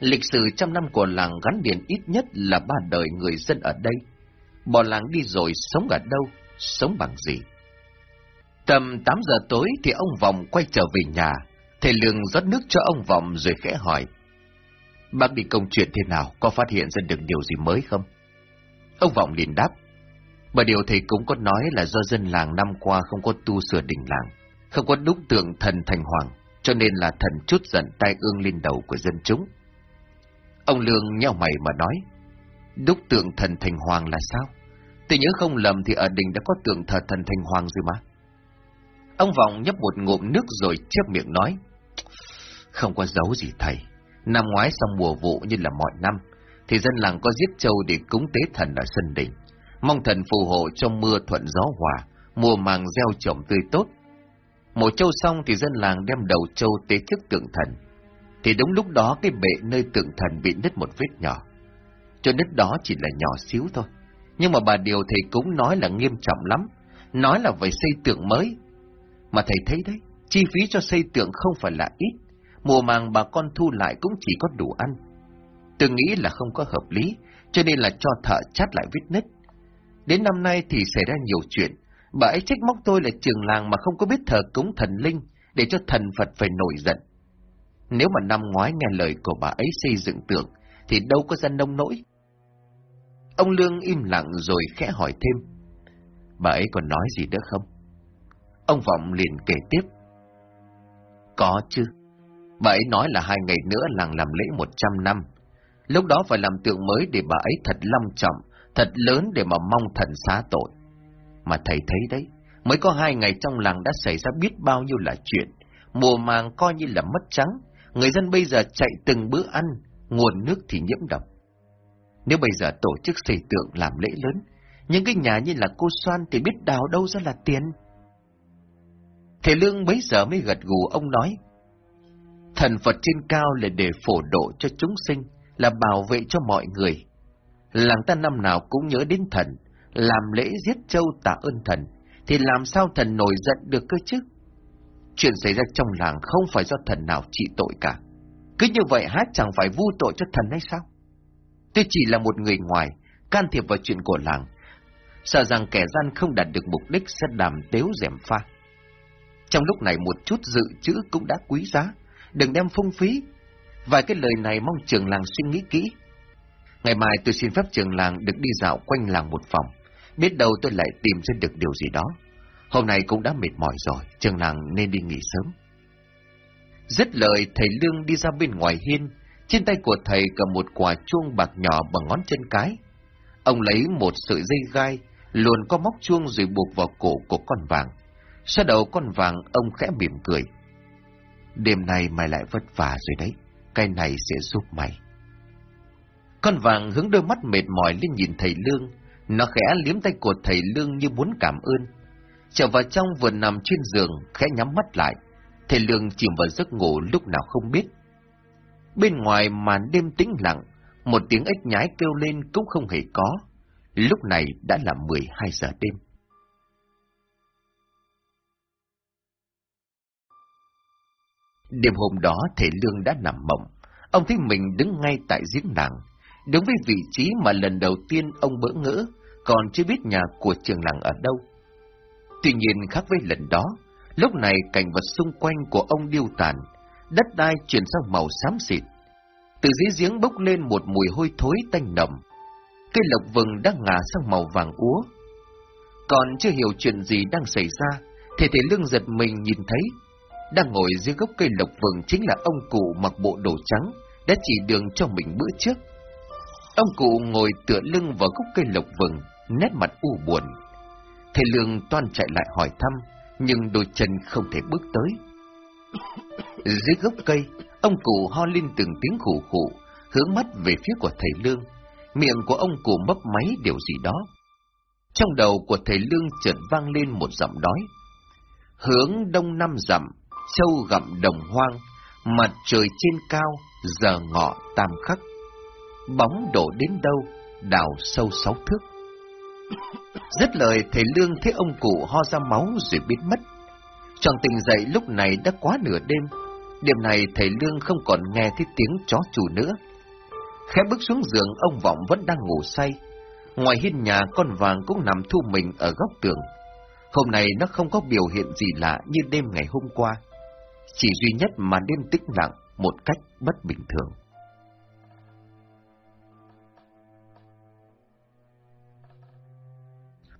Lịch sử trăm năm của làng gắn liền ít nhất là ba đời người dân ở đây. Bỏ làng đi rồi sống ở đâu, sống bằng gì? Tầm 8 giờ tối thì ông Vọng quay trở về nhà, thầy Lương rót nước cho ông Vọng rồi khẽ hỏi. Bác đi công chuyện thế nào, có phát hiện ra được điều gì mới không? Ông Vọng liền đáp. mà điều thầy cũng có nói là do dân làng năm qua không có tu sửa đỉnh làng, không có đúc tượng thần thành hoàng, cho nên là thần chút giận tai ương lên đầu của dân chúng. Ông Lương nheo mày mà nói, đúc tượng thần thành hoàng là sao? Tôi nhớ không lầm thì ở đình đã có tượng thờ thần thành hoàng rồi mà. Ông Vọng nhấp một ngụm nước rồi chép miệng nói, không có dấu gì thầy, năm ngoái xong mùa vụ như là mọi năm, thì dân làng có giết trâu để cúng tế thần ở sân đình, mong thần phù hộ cho mưa thuận gió hòa, mùa màng gieo trồng tươi tốt. Mổ trâu xong thì dân làng đem đầu trâu tế trước tượng thần, thì đúng lúc đó cái bệ nơi tượng thần bị nứt một vết nhỏ. Cho nứt đó chỉ là nhỏ xíu thôi. Nhưng mà bà Điều thầy cũng nói là nghiêm trọng lắm, nói là phải xây tượng mới. Mà thầy thấy đấy, chi phí cho xây tượng không phải là ít, mùa màng bà con thu lại cũng chỉ có đủ ăn. Tôi nghĩ là không có hợp lý, cho nên là cho thợ chát lại vết nứt. Đến năm nay thì xảy ra nhiều chuyện, bà ấy trách móc tôi là trường làng mà không có biết thờ cúng thần linh, để cho thần Phật phải nổi giận. Nếu mà năm ngoái nghe lời của bà ấy xây dựng tượng, thì đâu có dân nông nỗi. Ông Lương im lặng rồi khẽ hỏi thêm. Bà ấy còn nói gì nữa không? Ông Vọng liền kể tiếp. Có chứ. Bà ấy nói là hai ngày nữa làng làm lễ một trăm năm. Lúc đó phải làm tượng mới để bà ấy thật long trọng, thật lớn để mà mong thần xá tội. Mà thầy thấy đấy, mới có hai ngày trong làng đã xảy ra biết bao nhiêu là chuyện. Mùa màng coi như là mất trắng, người dân bây giờ chạy từng bữa ăn, nguồn nước thì nhiễm độc. Nếu bây giờ tổ chức xây tượng làm lễ lớn, những cái nhà như là cô Soan thì biết đào đâu ra là tiền. Thầy Lương bấy giờ mới gật gù ông nói, Thần Phật trên cao là để phổ độ cho chúng sinh, là bảo vệ cho mọi người. Làng ta năm nào cũng nhớ đến thần, làm lễ giết châu tạ ơn thần, thì làm sao thần nổi giận được cơ chứ? Chuyện xảy ra trong làng không phải do thần nào trị tội cả. Cứ như vậy hát chẳng phải vu tội cho thần hay sao? Tôi chỉ là một người ngoài, can thiệp vào chuyện của làng, sợ rằng kẻ gian không đạt được mục đích sẽ đàm tếu dẻm pha. Trong lúc này một chút dự trữ cũng đã quý giá, đừng đem phung phí. Vài cái lời này mong trường làng suy nghĩ kỹ. Ngày mai tôi xin phép trường làng được đi dạo quanh làng một vòng, biết đâu tôi lại tìm ra được điều gì đó. Hôm nay cũng đã mệt mỏi rồi, trường làng nên đi nghỉ sớm. Dứt lời, thầy Lương đi ra bên ngoài hiên, trên tay của thầy cầm một quả chuông bạc nhỏ bằng ngón chân cái. Ông lấy một sợi dây gai, luồn có móc chuông rồi buộc vào cổ của con vàng. Sau đầu con vàng, ông khẽ mỉm cười. Đêm nay mày lại vất vả rồi đấy, cái này sẽ giúp mày. Con vàng hướng đôi mắt mệt mỏi lên nhìn thầy Lương, nó khẽ liếm tay của thầy Lương như muốn cảm ơn. Trở vào trong vừa nằm trên giường, khẽ nhắm mắt lại. Thầy Lương chìm vào giấc ngủ lúc nào không biết. Bên ngoài màn đêm tĩnh lặng, một tiếng ếch nhái kêu lên cũng không hề có. Lúc này đã là 12 giờ đêm. Đêm hôm đó thể Lương đã nằm mộng. Ông thấy mình đứng ngay tại giếng làng, đứng với vị trí mà lần đầu tiên ông bỡ ngỡ, còn chưa biết nhà của trường làng ở đâu. Tuy nhiên khác với lần đó, lúc này cảnh vật xung quanh của ông điêu tàn, đất đai chuyển sang màu xám xịt. Từ dưới giếng bốc lên một mùi hôi thối tanh nồng. Cây lộc vừng đang ngả sang màu vàng úa. Còn chưa hiểu chuyện gì đang xảy ra, thì thầy lưng giật mình nhìn thấy, đang ngồi dưới gốc cây lộc vừng chính là ông cụ mặc bộ đồ trắng, đã chỉ đường cho mình bữa trước. Ông cụ ngồi tựa lưng vào gốc cây lộc vừng, nét mặt u buồn. Thầy lương toan chạy lại hỏi thăm, nhưng đôi chân không thể bước tới. Dưới gốc cây, ông cụ ho lên từng tiếng khủ khủ, hướng mắt về phía của thầy lương. Miệng của ông cụ mấp máy điều gì đó. Trong đầu của thầy lương chợt vang lên một giọng đói. Hướng đông năm dặm, sâu gặm đồng hoang, mặt trời trên cao, giờ ngọ tam khắc. Bóng đổ đến đâu, đào sâu sáu thước. Dứt lời thầy Lương thấy ông cụ ho ra máu rồi biến mất. Chàng tình dậy lúc này đã quá nửa đêm. Đêm này thầy Lương không còn nghe thấy tiếng chó chủ nữa. Khẽ bước xuống giường ông Vọng vẫn đang ngủ say. Ngoài hiên nhà con vàng cũng nằm thu mình ở góc tường. Hôm nay nó không có biểu hiện gì lạ như đêm ngày hôm qua. Chỉ duy nhất mà đêm tĩnh lặng một cách bất bình thường.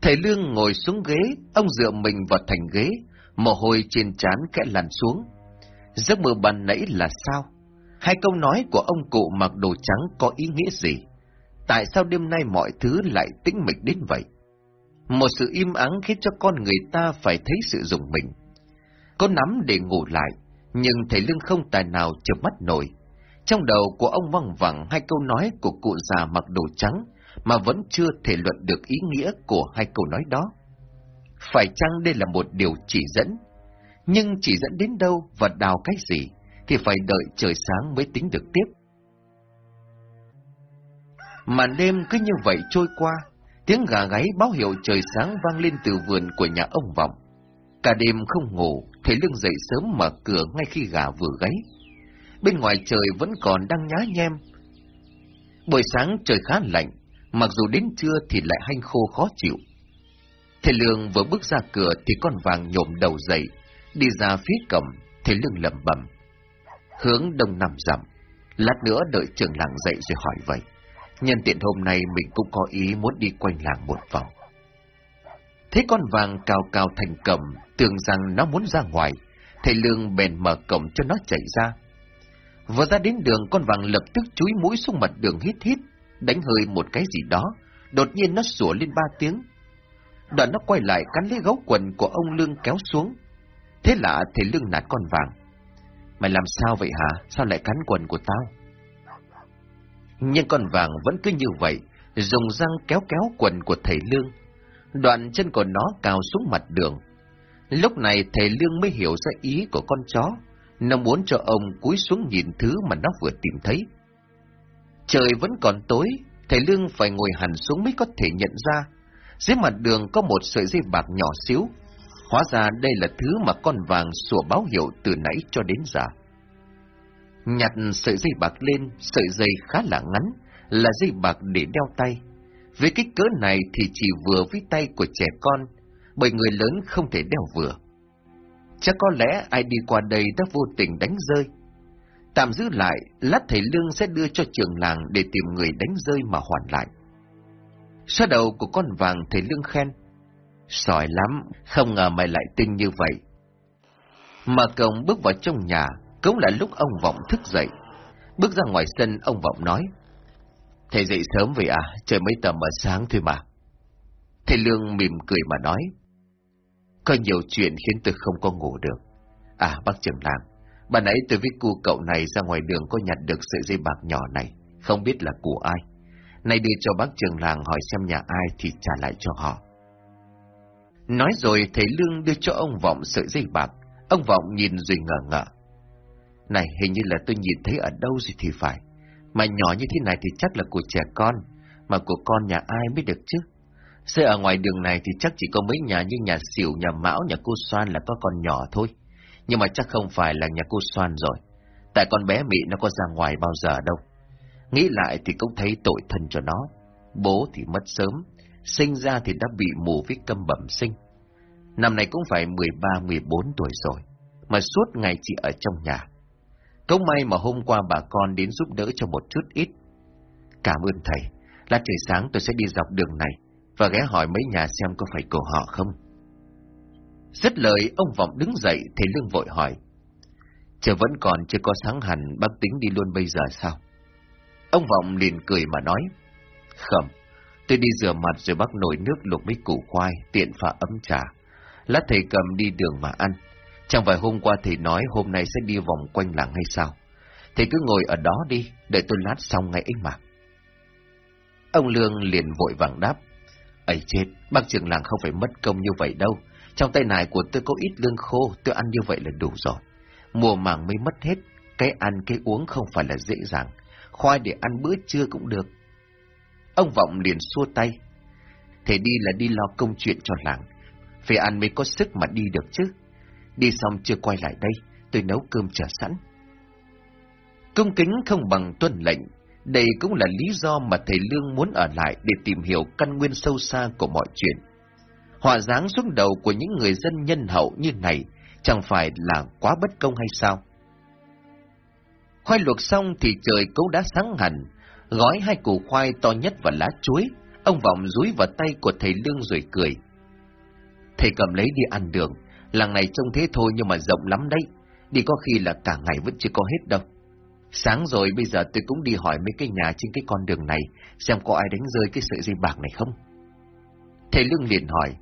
Thầy Lương ngồi xuống ghế, ông dựa mình vào thành ghế, mồ hôi trên trán kẽ lăn xuống. Giấc mơ ban nãy là sao? Hai câu nói của ông cụ mặc đồ trắng có ý nghĩa gì? Tại sao đêm nay mọi thứ lại tĩnh mịch đến vậy? Một sự im ắng khiến cho con người ta phải thấy sự dùng mình. Có nắm để ngủ lại, nhưng thầy Lương không tài nào chợp mắt nổi. Trong đầu của ông văng vẳng hai câu nói của cụ già mặc đồ trắng, mà vẫn chưa thể luận được ý nghĩa của hai câu nói đó. Phải chăng đây là một điều chỉ dẫn? Nhưng chỉ dẫn đến đâu và đào cách gì, thì phải đợi trời sáng mới tính được tiếp. Màn đêm cứ như vậy trôi qua, tiếng gà gáy báo hiệu trời sáng vang lên từ vườn của nhà ông Vọng. Cả đêm không ngủ, thấy lưng dậy sớm mở cửa ngay khi gà vừa gáy. Bên ngoài trời vẫn còn đang nhá nhem. Buổi sáng trời khá lạnh, mặc dù đến trưa thì lại hanh khô khó chịu. Thầy Lương vừa bước ra cửa thì con vàng nhổm đầu dậy, đi ra phía cổng, thầy Lương lẩm bẩm. Hướng đông nằm dặm, lát nữa đợi trưởng làng dậy rồi hỏi vậy. Nhân tiện hôm nay mình cũng có ý muốn đi quanh làng một vòng. Thấy con vàng cao cao thành cổng, tưởng rằng nó muốn ra ngoài, thầy Lương bèn mở cổng cho nó chạy ra. Vừa ra đến đường, con vàng lập tức chúi mũi xuống mặt đường hít hít, đánh hơi một cái gì đó, đột nhiên nó sủa lên ba tiếng. Đoạn nó quay lại cắn lấy gấu quần của ông Lương kéo xuống. Thế lạ thầy Lương nạt con vàng. Mày làm sao vậy hả? Sao lại cắn quần của tao? Nhưng con vàng vẫn cứ như vậy, dùng răng kéo kéo quần của thầy Lương. Đoạn chân của nó cào xuống mặt đường. Lúc này thầy Lương mới hiểu ra ý của con chó. Nó muốn cho ông cúi xuống nhìn thứ mà nó vừa tìm thấy. Trời vẫn còn tối, thầy Lương phải ngồi hẳn xuống mới có thể nhận ra. Dưới mặt đường có một sợi dây bạc nhỏ xíu. Hóa ra đây là thứ mà con vàng sủa báo hiệu từ nãy cho đến giờ. Nhặt sợi dây bạc lên, sợi dây khá là ngắn, là dây bạc để đeo tay. Với kích cỡ này thì chỉ vừa với tay của trẻ con, bởi người lớn không thể đeo vừa. Chắc có lẽ ai đi qua đây đã vô tình đánh rơi. Tạm giữ lại, lát thầy Lương sẽ đưa cho trường làng để tìm người đánh rơi mà hoàn lại. Xoa đầu của con vàng thầy Lương khen. Sỏi lắm, không ngờ mày lại tinh như vậy. Mà cổng bước vào trong nhà, cũng là lúc ông Vọng thức dậy. Bước ra ngoài sân, ông Vọng nói. Thầy dậy sớm vậy à, trời mấy tầm ở sáng thôi mà. Thầy Lương mỉm cười mà nói. Có nhiều chuyện khiến tôi không có ngủ được. À, bác trưởng làng, bà nãy tôi với cu cậu này ra ngoài đường có nhặt được sợi dây bạc nhỏ này, không biết là của ai. Này đưa cho bác trường làng hỏi xem nhà ai thì trả lại cho họ. Nói rồi thầy Lương đưa cho ông Vọng sợi dây bạc, ông Vọng nhìn rồi ngờ ngợ. Này hình như là tôi nhìn thấy ở đâu rồi thì phải, mà nhỏ như thế này thì chắc là của trẻ con, mà của con nhà ai mới được chứ. Xe ở ngoài đường này thì chắc chỉ có mấy nhà như nhà xỉu, nhà mão, nhà cô xoan là có con nhỏ thôi. Nhưng mà chắc không phải là nhà cô xoan rồi. Tại con bé Mỹ nó có ra ngoài bao giờ đâu. Nghĩ lại thì cũng thấy tội thân cho nó. Bố thì mất sớm, sinh ra thì đã bị mù với câm bẩm sinh. Năm nay cũng phải 13-14 tuổi rồi, mà suốt ngày chỉ ở trong nhà. Cũng may mà hôm qua bà con đến giúp đỡ cho một chút ít. Cảm ơn thầy, lát trời sáng tôi sẽ đi dọc đường này và ghé hỏi mấy nhà xem có phải của họ không. Dứt lời, ông Vọng đứng dậy, thầy Lương vội hỏi. Chờ vẫn còn chưa có sáng hẳn, bác tính đi luôn bây giờ sao? Ông Vọng liền cười mà nói. Không, tôi đi rửa mặt rồi bắt nồi nước luộc mấy củ khoai, tiện pha ấm trà. Lát thầy cầm đi đường mà ăn. Chẳng phải hôm qua thầy nói hôm nay sẽ đi vòng quanh làng hay sao? Thầy cứ ngồi ở đó đi, đợi tôi lát xong ngay ấy mà. Ông Lương liền vội vàng đáp. ấy chết, bác trưởng làng không phải mất công như vậy đâu. Trong tay này của tôi có ít lương khô, tôi ăn như vậy là đủ rồi. Mùa màng mới mất hết, cái ăn cái uống không phải là dễ dàng. Khoai để ăn bữa trưa cũng được. Ông Vọng liền xua tay. Thầy đi là đi lo công chuyện cho làng. Phải ăn mới có sức mà đi được chứ. Đi xong chưa quay lại đây, tôi nấu cơm chờ sẵn. Công kính không bằng tuân lệnh, đây cũng là lý do mà thầy Lương muốn ở lại để tìm hiểu căn nguyên sâu xa của mọi chuyện. Họa dáng xuống đầu của những người dân nhân hậu như này chẳng phải là quá bất công hay sao? Khoai luộc xong thì trời cũng đã sáng hẳn, gói hai củ khoai to nhất và lá chuối, ông Vọng rúi vào tay của thầy Lương rồi cười. Thầy cầm lấy đi ăn đường, làng này trông thế thôi nhưng mà rộng lắm đấy, đi có khi là cả ngày vẫn chưa có hết đâu. Sáng rồi bây giờ tôi cũng đi hỏi mấy cái nhà trên cái con đường này, xem có ai đánh rơi cái sợi dây bạc này không. Thầy Lương liền hỏi,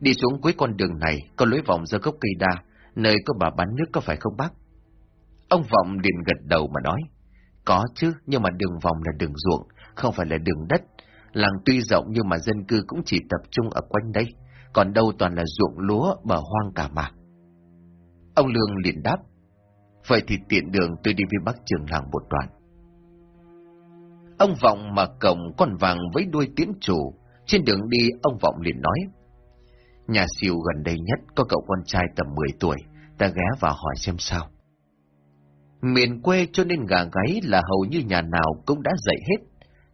đi xuống cuối con đường này, có lối vòng ra gốc cây đa, nơi có bà bán nước có phải không bác? Ông Vọng liền gật đầu mà nói, có chứ, nhưng mà đường vòng là đường ruộng, không phải là đường đất. Làng tuy rộng nhưng mà dân cư cũng chỉ tập trung ở quanh đây, còn đâu toàn là ruộng lúa bờ hoang cả mà. Ông Lương liền đáp, vậy thì tiện đường tôi đi với bác trường làng một đoạn. Ông Vọng mà cổng con vàng với đuôi tiến chủ, trên đường đi ông Vọng liền nói, nhà siêu gần đây nhất có cậu con trai tầm 10 tuổi, ta ghé vào hỏi xem sao. Miền quê cho nên gà gáy là hầu như nhà nào cũng đã dậy hết.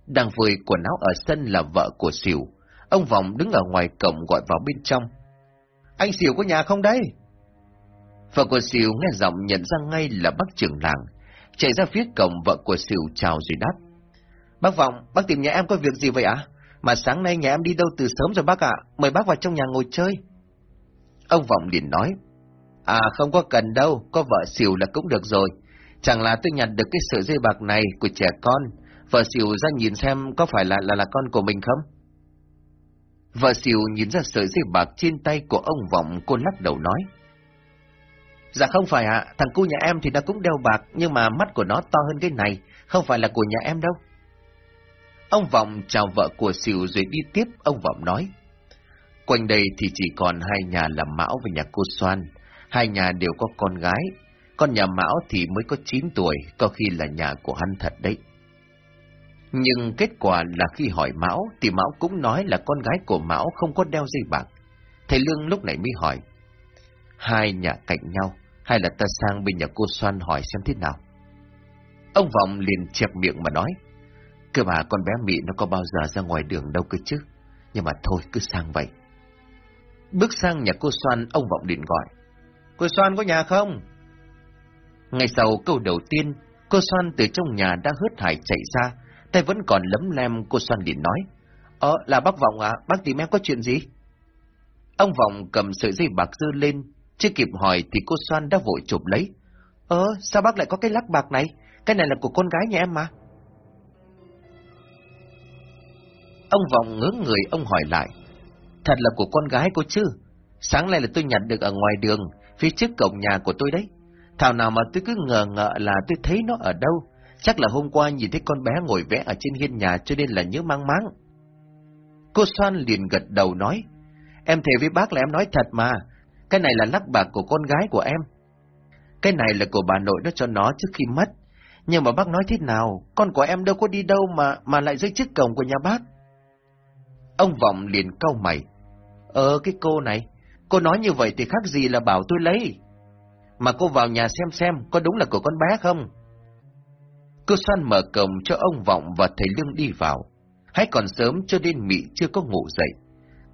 Đang vơi quần áo ở sân là vợ của Sỉu. Ông Vọng đứng ở ngoài cổng gọi vào bên trong. Anh Sỉu có nhà không đấy? Vợ của Sỉu nghe giọng nhận ra ngay là bác trưởng làng. Chạy ra phía cổng vợ của Sỉu chào rồi đáp. Bác Vọng, bác tìm nhà em có việc gì vậy ạ? Mà sáng nay nhà em đi đâu từ sớm rồi bác ạ, mời bác vào trong nhà ngồi chơi. Ông Vọng liền nói. À không có cần đâu, có vợ Sỉu là cũng được rồi. Chẳng là tôi nhặt được cái sợi dây bạc này của trẻ con, vợ xỉu ra nhìn xem có phải là là là con của mình không? Vợ xỉu nhìn ra sợi dây bạc trên tay của ông Vọng, cô lắc đầu nói. Dạ không phải ạ, thằng cu nhà em thì nó cũng đeo bạc, nhưng mà mắt của nó to hơn cái này, không phải là của nhà em đâu. Ông Vọng chào vợ của xỉu rồi đi tiếp, ông Vọng nói. Quanh đây thì chỉ còn hai nhà là Mão và nhà cô Soan, hai nhà đều có con gái, con nhà Mão thì mới có 9 tuổi, có khi là nhà của hắn thật đấy. Nhưng kết quả là khi hỏi Mão, thì Mão cũng nói là con gái của Mão không có đeo dây bạc. Thầy Lương lúc này mới hỏi, hai nhà cạnh nhau, hay là ta sang bên nhà cô Soan hỏi xem thế nào? Ông Vọng liền chẹp miệng mà nói, cơ mà con bé Mị nó có bao giờ ra ngoài đường đâu cơ chứ, nhưng mà thôi cứ sang vậy. Bước sang nhà cô Soan, ông Vọng liền gọi, cô Soan có nhà không? Ngay sau câu đầu tiên, cô Soan từ trong nhà đã hớt hải chạy ra, tay vẫn còn lấm lem cô Soan liền nói. Ờ, là bác Vọng à, bác tìm em có chuyện gì? Ông Vọng cầm sợi dây bạc dư lên, chưa kịp hỏi thì cô Soan đã vội chụp lấy. Ờ, sao bác lại có cái lắc bạc này? Cái này là của con gái nhà em mà. Ông Vọng ngớ người ông hỏi lại. Thật là của con gái cô chứ? Sáng nay là tôi nhặt được ở ngoài đường, phía trước cổng nhà của tôi đấy. Thảo nào mà tôi cứ ngờ ngợ là tôi thấy nó ở đâu. Chắc là hôm qua nhìn thấy con bé ngồi vẽ ở trên hiên nhà cho nên là nhớ mang máng. Cô Soan liền gật đầu nói, em thề với bác là em nói thật mà, cái này là lắc bạc của con gái của em. Cái này là của bà nội nó cho nó trước khi mất. Nhưng mà bác nói thế nào, con của em đâu có đi đâu mà mà lại dưới chiếc cổng của nhà bác. Ông Vọng liền cau mày. Ờ cái cô này, cô nói như vậy thì khác gì là bảo tôi lấy. Mà cô vào nhà xem xem có đúng là của con bé không? Cô Soan mở cổng cho ông Vọng và thầy Lương đi vào. Hãy còn sớm cho nên Mị chưa có ngủ dậy.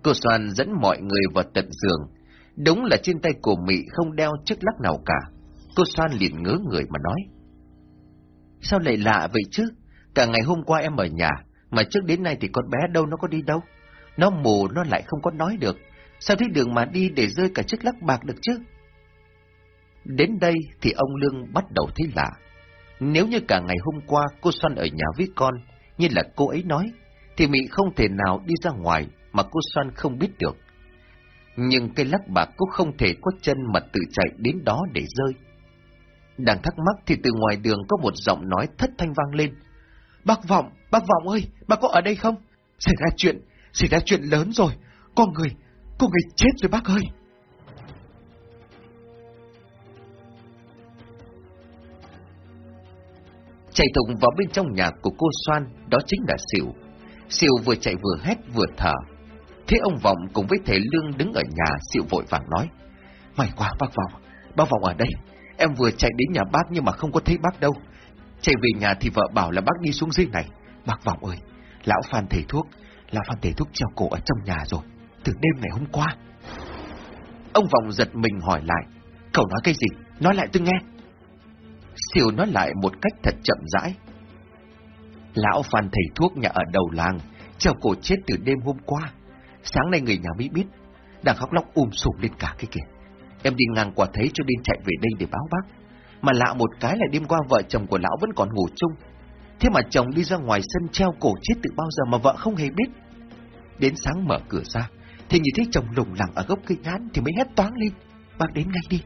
Cô Soan dẫn mọi người vào tận giường. Đúng là trên tay của Mị không đeo chiếc lắc nào cả. Cô Soan liền ngớ người mà nói. Sao lại lạ vậy chứ? Cả ngày hôm qua em ở nhà, mà trước đến nay thì con bé đâu nó có đi đâu. Nó mù nó lại không có nói được. Sao thấy đường mà đi để rơi cả chiếc lắc bạc được chứ? Đến đây thì ông Lương bắt đầu thấy lạ. Nếu như cả ngày hôm qua cô Xoan ở nhà với con, như là cô ấy nói, thì Mỹ không thể nào đi ra ngoài mà cô Xoan không biết được. Nhưng cây lắc bạc cũng không thể có chân mà tự chạy đến đó để rơi. Đang thắc mắc thì từ ngoài đường có một giọng nói thất thanh vang lên. Bác Vọng, bác Vọng ơi, bác có ở đây không? Xảy ra chuyện, xảy ra chuyện lớn rồi. Con người, con người chết rồi bác ơi. Chạy thùng vào bên trong nhà của cô Soan, đó chính là Sỉu. Sỉu vừa chạy vừa hét vừa thở. Thế ông Vọng cùng với thầy Lương đứng ở nhà, Sỉu vội vàng nói. May quá bác Vọng, bác Vọng ở đây. Em vừa chạy đến nhà bác nhưng mà không có thấy bác đâu. Chạy về nhà thì vợ bảo là bác đi xuống dưới này. Bác Vọng ơi, lão Phan thầy thuốc, lão Phan thầy thuốc treo cổ ở trong nhà rồi, từ đêm ngày hôm qua. Ông Vọng giật mình hỏi lại, cậu nói cái gì? Nói lại tôi nghe. Siêu nói lại một cách thật chậm rãi. Lão Phan thầy thuốc nhà ở đầu làng, treo cổ chết từ đêm hôm qua. Sáng nay người nhà mới biết, đang khóc lóc um sùm lên cả cái kìa. Em đi ngang qua thấy cho nên chạy về đây để báo bác. Mà lạ một cái là đêm qua vợ chồng của lão vẫn còn ngủ chung. Thế mà chồng đi ra ngoài sân treo cổ chết từ bao giờ mà vợ không hề biết. Đến sáng mở cửa ra, thì nhìn thấy chồng lùng lẳng ở gốc cây nhãn thì mới hét toáng lên. Bác đến ngay đi.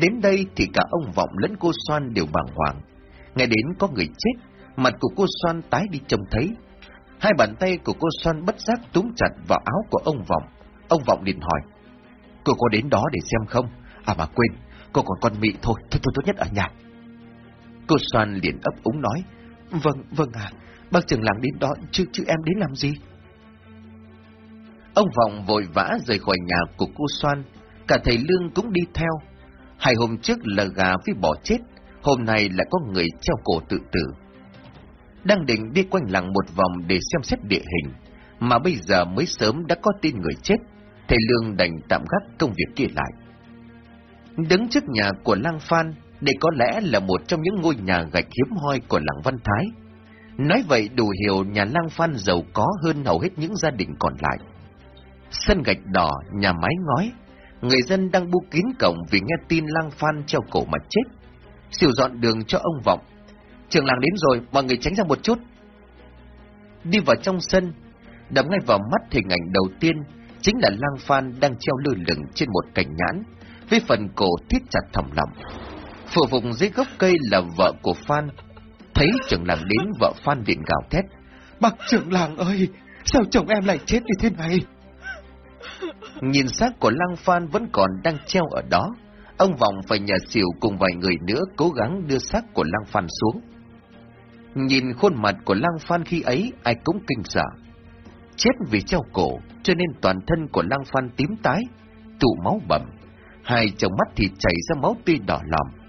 Đến đây thì cả ông Vọng lẫn cô Soan đều bàng hoàng. Nghe đến có người chết, mặt của cô Soan tái đi trông thấy. Hai bàn tay của cô Soan bất giác túm chặt vào áo của ông Vọng. Ông Vọng liền hỏi, cô có đến đó để xem không? À mà quên, cô còn con mị thôi, thôi tôi tốt nhất ở nhà. Cô Soan liền ấp úng nói, vâng, vâng à, bác trưởng làng đến đó, chứ, chứ em đến làm gì? Ông Vọng vội vã rời khỏi nhà của cô Soan, cả thầy Lương cũng đi theo. Hai hôm trước là gà với bò chết, hôm nay lại có người treo cổ tự tử. Đang định đi quanh làng một vòng để xem xét địa hình, mà bây giờ mới sớm đã có tin người chết, thầy Lương đành tạm gác công việc kia lại. Đứng trước nhà của Lang Phan, đây có lẽ là một trong những ngôi nhà gạch hiếm hoi của làng Văn Thái. Nói vậy đủ hiểu nhà Lang Phan giàu có hơn hầu hết những gia đình còn lại. Sân gạch đỏ, nhà mái ngói, người dân đang bu kín cổng vì nghe tin Lang Phan treo cổ mà chết. Siêu dọn đường cho ông Vọng. Trường làng đến rồi, mọi người tránh ra một chút. Đi vào trong sân, đập ngay vào mắt hình ảnh đầu tiên chính là Lang Phan đang treo lơ lửng trên một cành nhãn, với phần cổ thiết chặt thầm lòng. Phụ vùng dưới gốc cây là vợ của Phan. Thấy trưởng làng đến vợ Phan điện gào thét. Bác trưởng làng ơi, sao chồng em lại chết như thế này? Nhìn xác của Lăng Phan vẫn còn đang treo ở đó, ông Vọng phải nhờ xỉu cùng vài người nữa cố gắng đưa xác của Lăng Phan xuống. Nhìn khuôn mặt của Lăng Phan khi ấy, ai cũng kinh sợ. Chết vì treo cổ, cho nên toàn thân của Lăng Phan tím tái, tụ máu bầm, hai trong mắt thì chảy ra máu tươi đỏ lòm.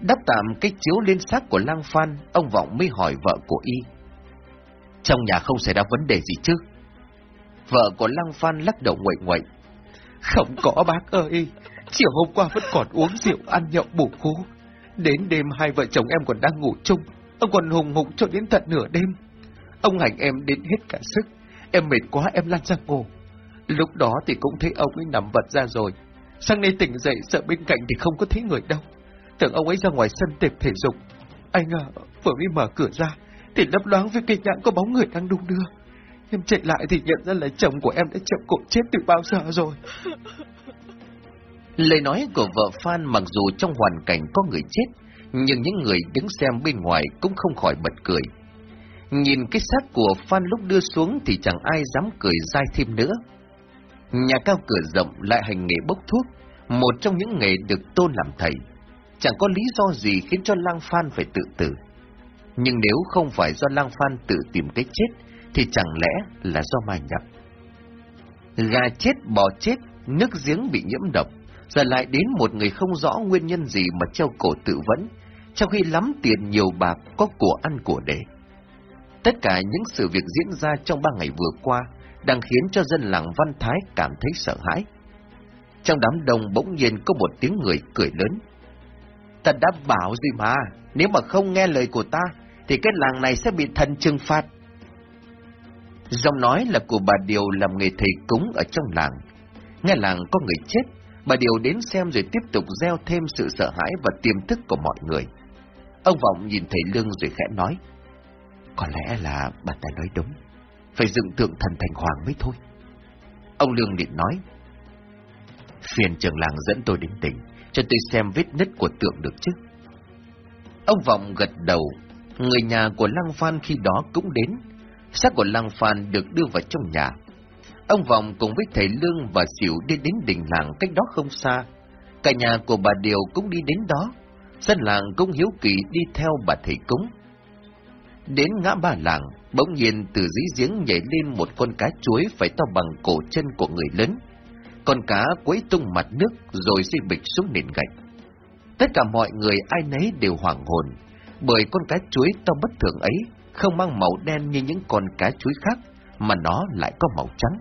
Đắp tạm cái chiếu lên xác của Lăng Phan, ông Vọng mới hỏi vợ của y. Trong nhà không xảy ra vấn đề gì chứ? Vợ của Lăng Phan lắc đầu nguậy nguậy. Không có bác ơi, chiều hôm qua vẫn còn uống rượu ăn nhậu bổ khú. Đến đêm hai vợ chồng em còn đang ngủ chung, ông còn hùng hục cho đến tận nửa đêm. Ông hành em đến hết cả sức, em mệt quá em lăn ra ngủ. Lúc đó thì cũng thấy ông ấy nằm vật ra rồi. Sang nay tỉnh dậy sợ bên cạnh thì không có thấy người đâu. Tưởng ông ấy ra ngoài sân tập thể dục. Anh à, vừa mới mở cửa ra, thì lấp loáng với cây nhãn có bóng người đang đung đưa. Em chạy lại thì nhận ra là chồng của em đã chậm cổ chết từ bao giờ rồi. Lời nói của vợ Phan mặc dù trong hoàn cảnh có người chết, nhưng những người đứng xem bên ngoài cũng không khỏi bật cười. Nhìn cái xác của Phan lúc đưa xuống thì chẳng ai dám cười dai thêm nữa. Nhà cao cửa rộng lại hành nghề bốc thuốc, một trong những nghề được tôn làm thầy. Chẳng có lý do gì khiến cho Lang Phan phải tự tử. Nhưng nếu không phải do Lang Phan tự tìm cái chết, thì chẳng lẽ là do ma nhập. Gà chết bò chết, nước giếng bị nhiễm độc, giờ lại đến một người không rõ nguyên nhân gì mà treo cổ tự vẫn, trong khi lắm tiền nhiều bạc có của ăn của để. Tất cả những sự việc diễn ra trong ba ngày vừa qua đang khiến cho dân làng Văn Thái cảm thấy sợ hãi. Trong đám đông bỗng nhiên có một tiếng người cười lớn. Ta đã bảo gì mà, nếu mà không nghe lời của ta, thì cái làng này sẽ bị thần trừng phạt. Giọng nói là của bà Điều làm nghề thầy cúng ở trong làng. Nghe làng có người chết, bà Điều đến xem rồi tiếp tục gieo thêm sự sợ hãi và tiềm thức của mọi người. Ông Vọng nhìn thầy Lương rồi khẽ nói. Có lẽ là bà ta nói đúng. Phải dựng tượng thần thành hoàng mới thôi. Ông Lương liền nói. Phiền trưởng làng dẫn tôi đến tỉnh, cho tôi xem vết nứt của tượng được chứ. Ông Vọng gật đầu, người nhà của Lăng Phan khi đó cũng đến. Xác của Lăng Phan được đưa vào trong nhà. Ông Vọng cùng với thầy Lương và Xỉu đi đến đỉnh làng cách đó không xa. Cả nhà của bà Điều cũng đi đến đó. Dân làng cũng hiếu kỳ đi theo bà thầy cúng. Đến ngã ba làng, bỗng nhiên từ dưới giếng nhảy lên một con cá chuối phải to bằng cổ chân của người lớn. Con cá quấy tung mặt nước rồi rơi bịch xuống nền gạch. Tất cả mọi người ai nấy đều hoảng hồn, bởi con cá chuối to bất thường ấy không mang màu đen như những con cá chuối khác, mà nó lại có màu trắng.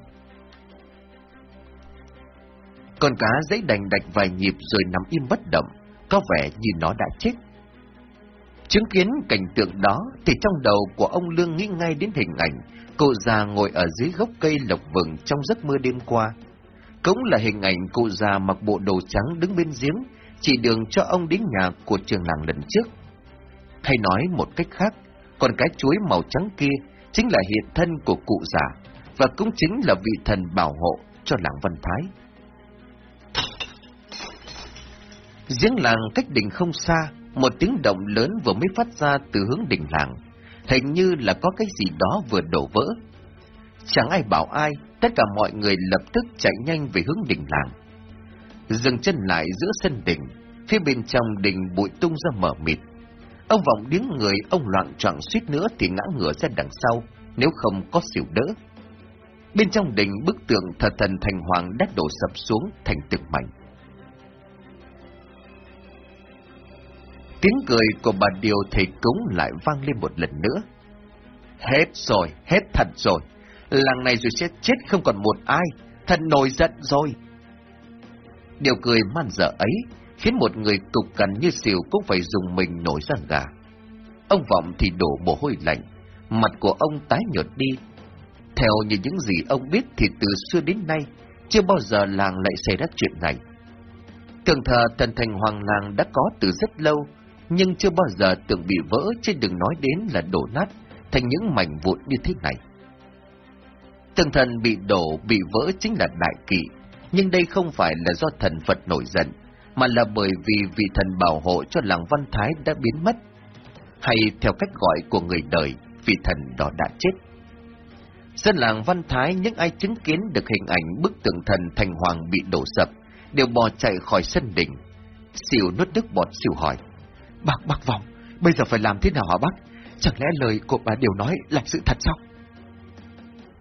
Con cá giấy đành đạch vài nhịp rồi nằm im bất động, có vẻ như nó đã chết. Chứng kiến cảnh tượng đó thì trong đầu của ông Lương nghĩ ngay đến hình ảnh cô già ngồi ở dưới gốc cây lộc vừng trong giấc mưa đêm qua. Cũng là hình ảnh cô già mặc bộ đồ trắng đứng bên giếng, chỉ đường cho ông đến nhà của trường làng lần trước. Hay nói một cách khác, con cái chuối màu trắng kia chính là hiện thân của cụ già, và cũng chính là vị thần bảo hộ cho làng Văn Thái. Giếng làng cách đỉnh không xa, một tiếng động lớn vừa mới phát ra từ hướng đỉnh làng. Hình như là có cái gì đó vừa đổ vỡ. Chẳng ai bảo ai, tất cả mọi người lập tức chạy nhanh về hướng đỉnh làng. Dừng chân lại giữa sân đỉnh, phía bên trong đỉnh bụi tung ra mở mịt. Ông vọng điếng người, ông loạn trọng suýt nữa thì ngã ngửa ra đằng sau, nếu không có xỉu đỡ. Bên trong đỉnh bức tượng thờ thần thành hoàng đã đổ sập xuống thành từng mảnh. Tiếng cười của bà Điều thầy cúng lại vang lên một lần nữa. Hết rồi, hết thật rồi. Làng này rồi sẽ chết không còn một ai. Thật nổi giận rồi. Điều cười man dở ấy khiến một người cục cằn như xỉu cũng phải dùng mình nổi ra gà. Ông Vọng thì đổ mồ hôi lạnh, mặt của ông tái nhợt đi. Theo như những gì ông biết thì từ xưa đến nay, chưa bao giờ làng lại xảy ra chuyện này. Tường thờ thần thành hoàng làng đã có từ rất lâu, nhưng chưa bao giờ tưởng bị vỡ chứ đừng nói đến là đổ nát thành những mảnh vụn như thế này. Tường thần bị đổ, bị vỡ chính là đại kỵ, nhưng đây không phải là do thần Phật nổi giận, mà là bởi vì vị thần bảo hộ cho làng Văn Thái đã biến mất, hay theo cách gọi của người đời, vị thần đó đã chết. Dân làng Văn Thái những ai chứng kiến được hình ảnh bức tượng thần thành hoàng bị đổ sập, đều bò chạy khỏi sân đỉnh. Xỉu nuốt nước bọt xỉu hỏi. Bác, bác vòng, bây giờ phải làm thế nào hả bác? Chẳng lẽ lời của bà đều nói là sự thật sao?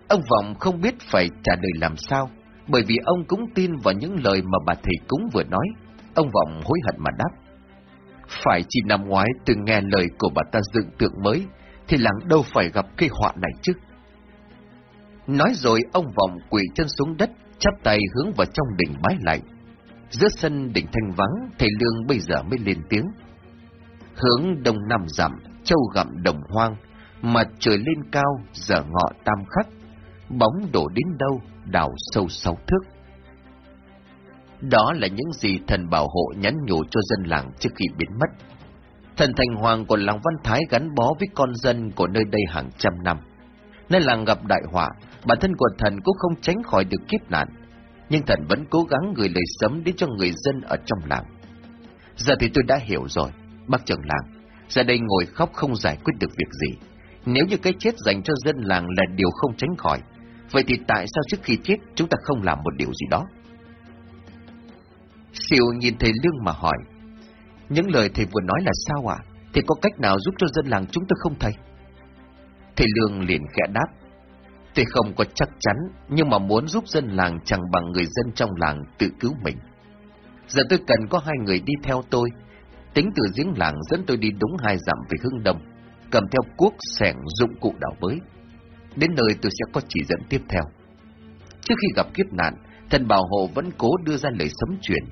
Ông Vọng không biết phải trả lời làm sao, bởi vì ông cũng tin vào những lời mà bà thầy cúng vừa nói. Ông Vọng hối hận mà đáp. Phải chỉ năm ngoái từng nghe lời của bà ta dựng tượng mới, thì làng đâu phải gặp cây họa này chứ. Nói rồi ông Vọng quỳ chân xuống đất, chắp tay hướng vào trong đỉnh bái lại. Giữa sân đỉnh thanh vắng, thầy Lương bây giờ mới lên tiếng. Hướng đông nam giảm, châu gặm đồng hoang, mặt trời lên cao, giờ ngọ tam khắc, bóng đổ đến đâu, đào sâu sáu thước. Đó là những gì thần bảo hộ nhắn nhủ cho dân làng trước khi biến mất. Thần thành hoàng của làng Văn Thái gắn bó với con dân của nơi đây hàng trăm năm. Nơi làng gặp đại họa, bản thân của thần cũng không tránh khỏi được kiếp nạn, nhưng thần vẫn cố gắng gửi lời sớm đến cho người dân ở trong làng. Giờ thì tôi đã hiểu rồi, bác trưởng làng, ra đây ngồi khóc không giải quyết được việc gì. Nếu như cái chết dành cho dân làng là điều không tránh khỏi, vậy thì tại sao trước khi chết chúng ta không làm một điều gì đó? Siêu nhìn thầy Lương mà hỏi, những lời thầy vừa nói là sao ạ? À? Thì có cách nào giúp cho dân làng chúng tôi không thầy? Thầy Lương liền khẽ đáp, tôi không có chắc chắn, nhưng mà muốn giúp dân làng chẳng bằng người dân trong làng tự cứu mình. Giờ tôi cần có hai người đi theo tôi, Tính từ giếng làng dẫn tôi đi đúng hai dặm về hướng đông, cầm theo cuốc, sẻng, dụng cụ đào bới. Đến nơi tôi sẽ có chỉ dẫn tiếp theo. Trước khi gặp kiếp nạn, thần bảo hộ vẫn cố đưa ra lời sấm truyền,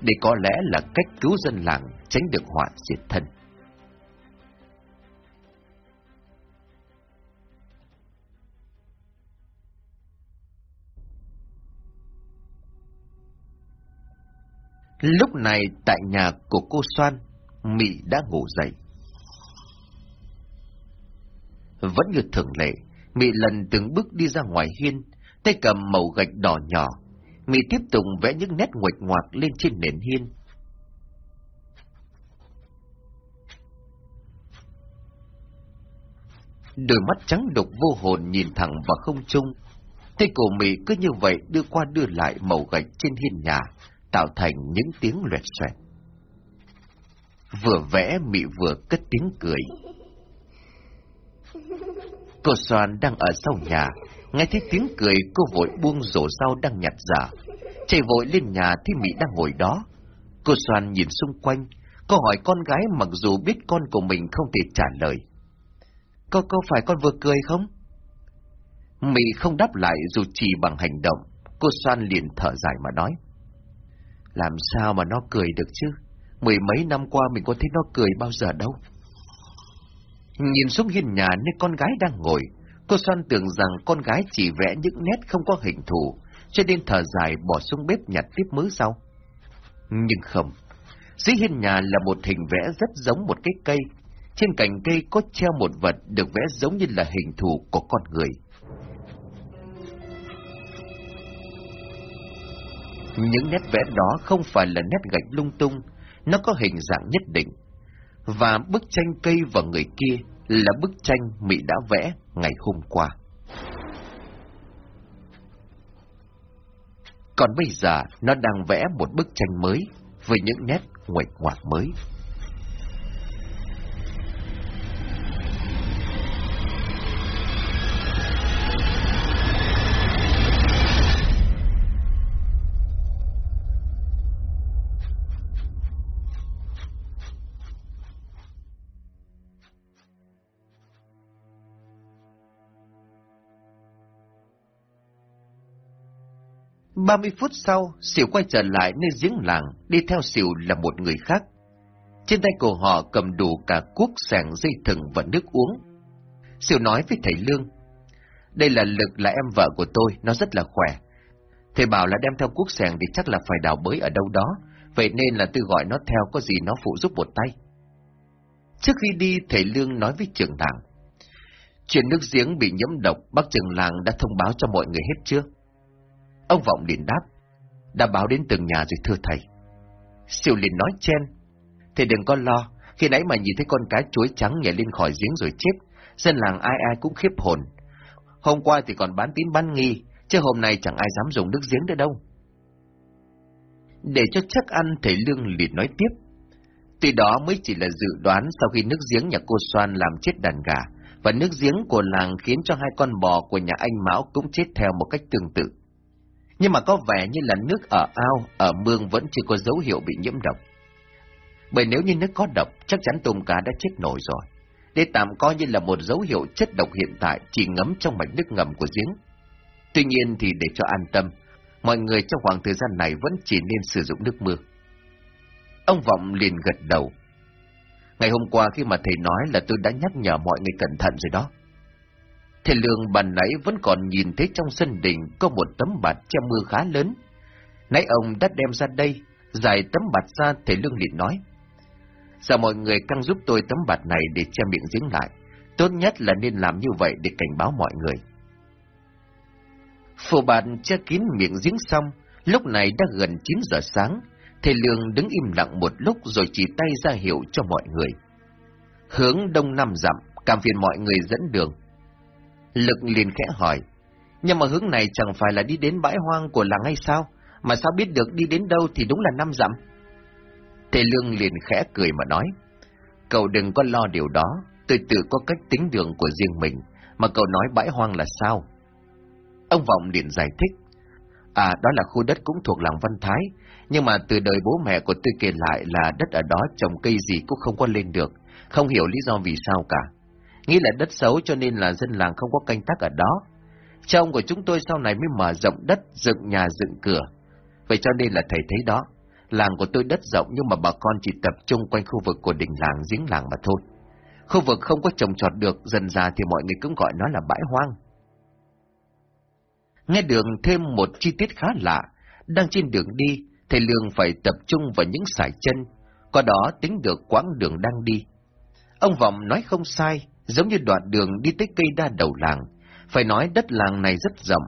để có lẽ là cách cứu dân làng tránh được họa diệt thân. Lúc này tại nhà của cô Soan, Mị đã ngủ dậy. Vẫn như thường lệ, Mị lần từng bước đi ra ngoài hiên, tay cầm màu gạch đỏ nhỏ. Mị tiếp tục vẽ những nét nguệch ngoạc lên trên nền hiên. Đôi mắt trắng đục vô hồn nhìn thẳng vào không trung. Tay cổ Mị cứ như vậy đưa qua đưa lại màu gạch trên hiên nhà, tạo thành những tiếng loẹt xoẹt. Vừa vẽ Mị vừa cất tiếng cười. Cô Soan đang ở sau nhà, nghe thấy tiếng cười cô vội buông rổ rau đang nhặt giả. Chạy vội lên nhà thấy Mỹ đang ngồi đó. Cô Soan nhìn xung quanh, cô hỏi con gái mặc dù biết con của mình không thể trả lời. Cô có phải con vừa cười không? Mỹ không đáp lại dù chỉ bằng hành động, cô Soan liền thở dài mà nói. Làm sao mà nó cười được chứ? Mười mấy năm qua mình có thấy nó cười bao giờ đâu. Nhìn xuống hiên nhà nơi con gái đang ngồi, cô xoan tưởng rằng con gái chỉ vẽ những nét không có hình thù, cho nên thở dài bỏ xuống bếp nhặt tiếp mớ sau. Nhưng không, dưới hiên nhà là một hình vẽ rất giống một cái cây. Trên cành cây có treo một vật được vẽ giống như là hình thù của con người. Những nét vẽ đó không phải là nét gạch lung tung, nó có hình dạng nhất định. Và bức tranh cây và người kia là bức tranh Mỹ đã vẽ ngày hôm qua. Còn bây giờ, nó đang vẽ một bức tranh mới với những nét nguệch ngoạc mới. 30 phút sau, xỉu quay trở lại nơi giếng làng, đi theo xỉu là một người khác. Trên tay của họ cầm đủ cả cuốc sàng dây thừng và nước uống. Xỉu nói với thầy Lương, đây là Lực là em vợ của tôi, nó rất là khỏe. Thầy bảo là đem theo cuốc sàng thì chắc là phải đào bới ở đâu đó, vậy nên là tôi gọi nó theo có gì nó phụ giúp một tay. Trước khi đi, thầy Lương nói với trưởng làng, chuyện nước giếng bị nhiễm độc, bác trưởng làng đã thông báo cho mọi người hết chưa? Ông Vọng liền đáp, đã báo đến từng nhà rồi thưa thầy. Siêu liền nói chen, thầy đừng có lo, khi nãy mà nhìn thấy con cá chuối trắng nhảy lên khỏi giếng rồi chết, dân làng ai ai cũng khiếp hồn. Hôm qua thì còn bán tín bán nghi, chứ hôm nay chẳng ai dám dùng nước giếng nữa đâu. Để cho chắc ăn, thầy Lương liền nói tiếp. Tuy đó mới chỉ là dự đoán sau khi nước giếng nhà cô Soan làm chết đàn gà, và nước giếng của làng khiến cho hai con bò của nhà anh Mão cũng chết theo một cách tương tự nhưng mà có vẻ như là nước ở ao, ở mương vẫn chưa có dấu hiệu bị nhiễm độc. Bởi nếu như nước có độc, chắc chắn tôm cá đã chết nổi rồi. Để tạm coi như là một dấu hiệu chất độc hiện tại chỉ ngấm trong mạch nước ngầm của giếng. Tuy nhiên thì để cho an tâm, mọi người trong khoảng thời gian này vẫn chỉ nên sử dụng nước mưa. Ông Vọng liền gật đầu. Ngày hôm qua khi mà thầy nói là tôi đã nhắc nhở mọi người cẩn thận rồi đó. Thầy Lương bàn nãy vẫn còn nhìn thấy trong sân đình có một tấm bạt che mưa khá lớn. Nãy ông đã đem ra đây, giải tấm bạt ra thầy Lương liền nói. "sao mọi người căng giúp tôi tấm bạt này để che miệng giếng lại. Tốt nhất là nên làm như vậy để cảnh báo mọi người. Phổ bạt che kín miệng giếng xong, lúc này đã gần 9 giờ sáng. Thầy Lương đứng im lặng một lúc rồi chỉ tay ra hiệu cho mọi người. Hướng đông nam dặm, cảm phiền mọi người dẫn đường. Lực liền khẽ hỏi, nhưng mà hướng này chẳng phải là đi đến bãi hoang của làng hay sao, mà sao biết được đi đến đâu thì đúng là năm dặm. Tề Lương liền khẽ cười mà nói, cậu đừng có lo điều đó, tôi tự có cách tính đường của riêng mình, mà cậu nói bãi hoang là sao? Ông Vọng liền giải thích, À, đó là khu đất cũng thuộc làng Văn Thái, nhưng mà từ đời bố mẹ của tôi kể lại là đất ở đó trồng cây gì cũng không có lên được, không hiểu lý do vì sao cả. Nghĩ là đất xấu cho nên là dân làng không có canh tác ở đó. Chồng của chúng tôi sau này mới mở rộng đất, dựng nhà dựng cửa. Vậy cho nên là thầy thấy đó, làng của tôi đất rộng nhưng mà bà con chỉ tập trung quanh khu vực của đình làng, giếng làng mà thôi. Khu vực không có trồng trọt được, dần ra thì mọi người cũng gọi nó là bãi hoang. Nghe đường thêm một chi tiết khá lạ, đang trên đường đi, thầy Lương phải tập trung vào những sải chân, có đó tính được quãng đường đang đi. Ông Vọng nói không sai, giống như đoạn đường đi tới cây đa đầu làng, phải nói đất làng này rất rộng,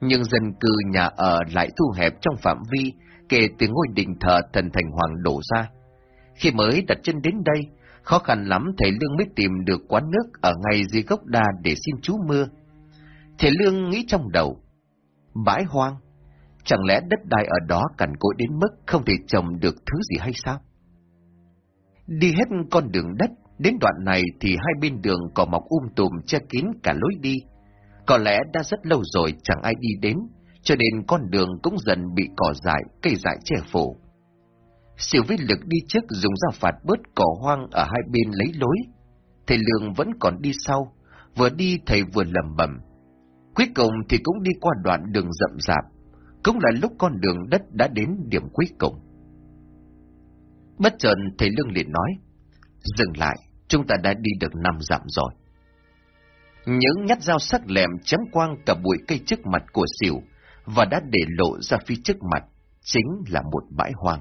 nhưng dân cư nhà ở lại thu hẹp trong phạm vi kể từ ngôi đình thờ thần thành hoàng đổ ra. Khi mới đặt chân đến đây, khó khăn lắm thầy Lương mới tìm được quán nước ở ngay dưới gốc đa để xin chú mưa. Thầy Lương nghĩ trong đầu, bãi hoang, chẳng lẽ đất đai ở đó cằn cỗi đến mức không thể trồng được thứ gì hay sao? Đi hết con đường đất, đến đoạn này thì hai bên đường cỏ mọc um tùm che kín cả lối đi. Có lẽ đã rất lâu rồi chẳng ai đi đến, cho nên con đường cũng dần bị cỏ dại, cây dại che phủ. Siêu viết lực đi trước dùng dao phạt bớt cỏ hoang ở hai bên lấy lối. Thầy Lương vẫn còn đi sau, vừa đi thầy vừa lầm bẩm. Cuối cùng thì cũng đi qua đoạn đường rậm rạp, cũng là lúc con đường đất đã đến điểm cuối cùng. Bất chợt thầy Lương liền nói, dừng lại, chúng ta đã đi được năm dặm rồi. Những nhát dao sắc lẹm chém quang cả bụi cây trước mặt của xỉu và đã để lộ ra phía trước mặt, chính là một bãi hoang.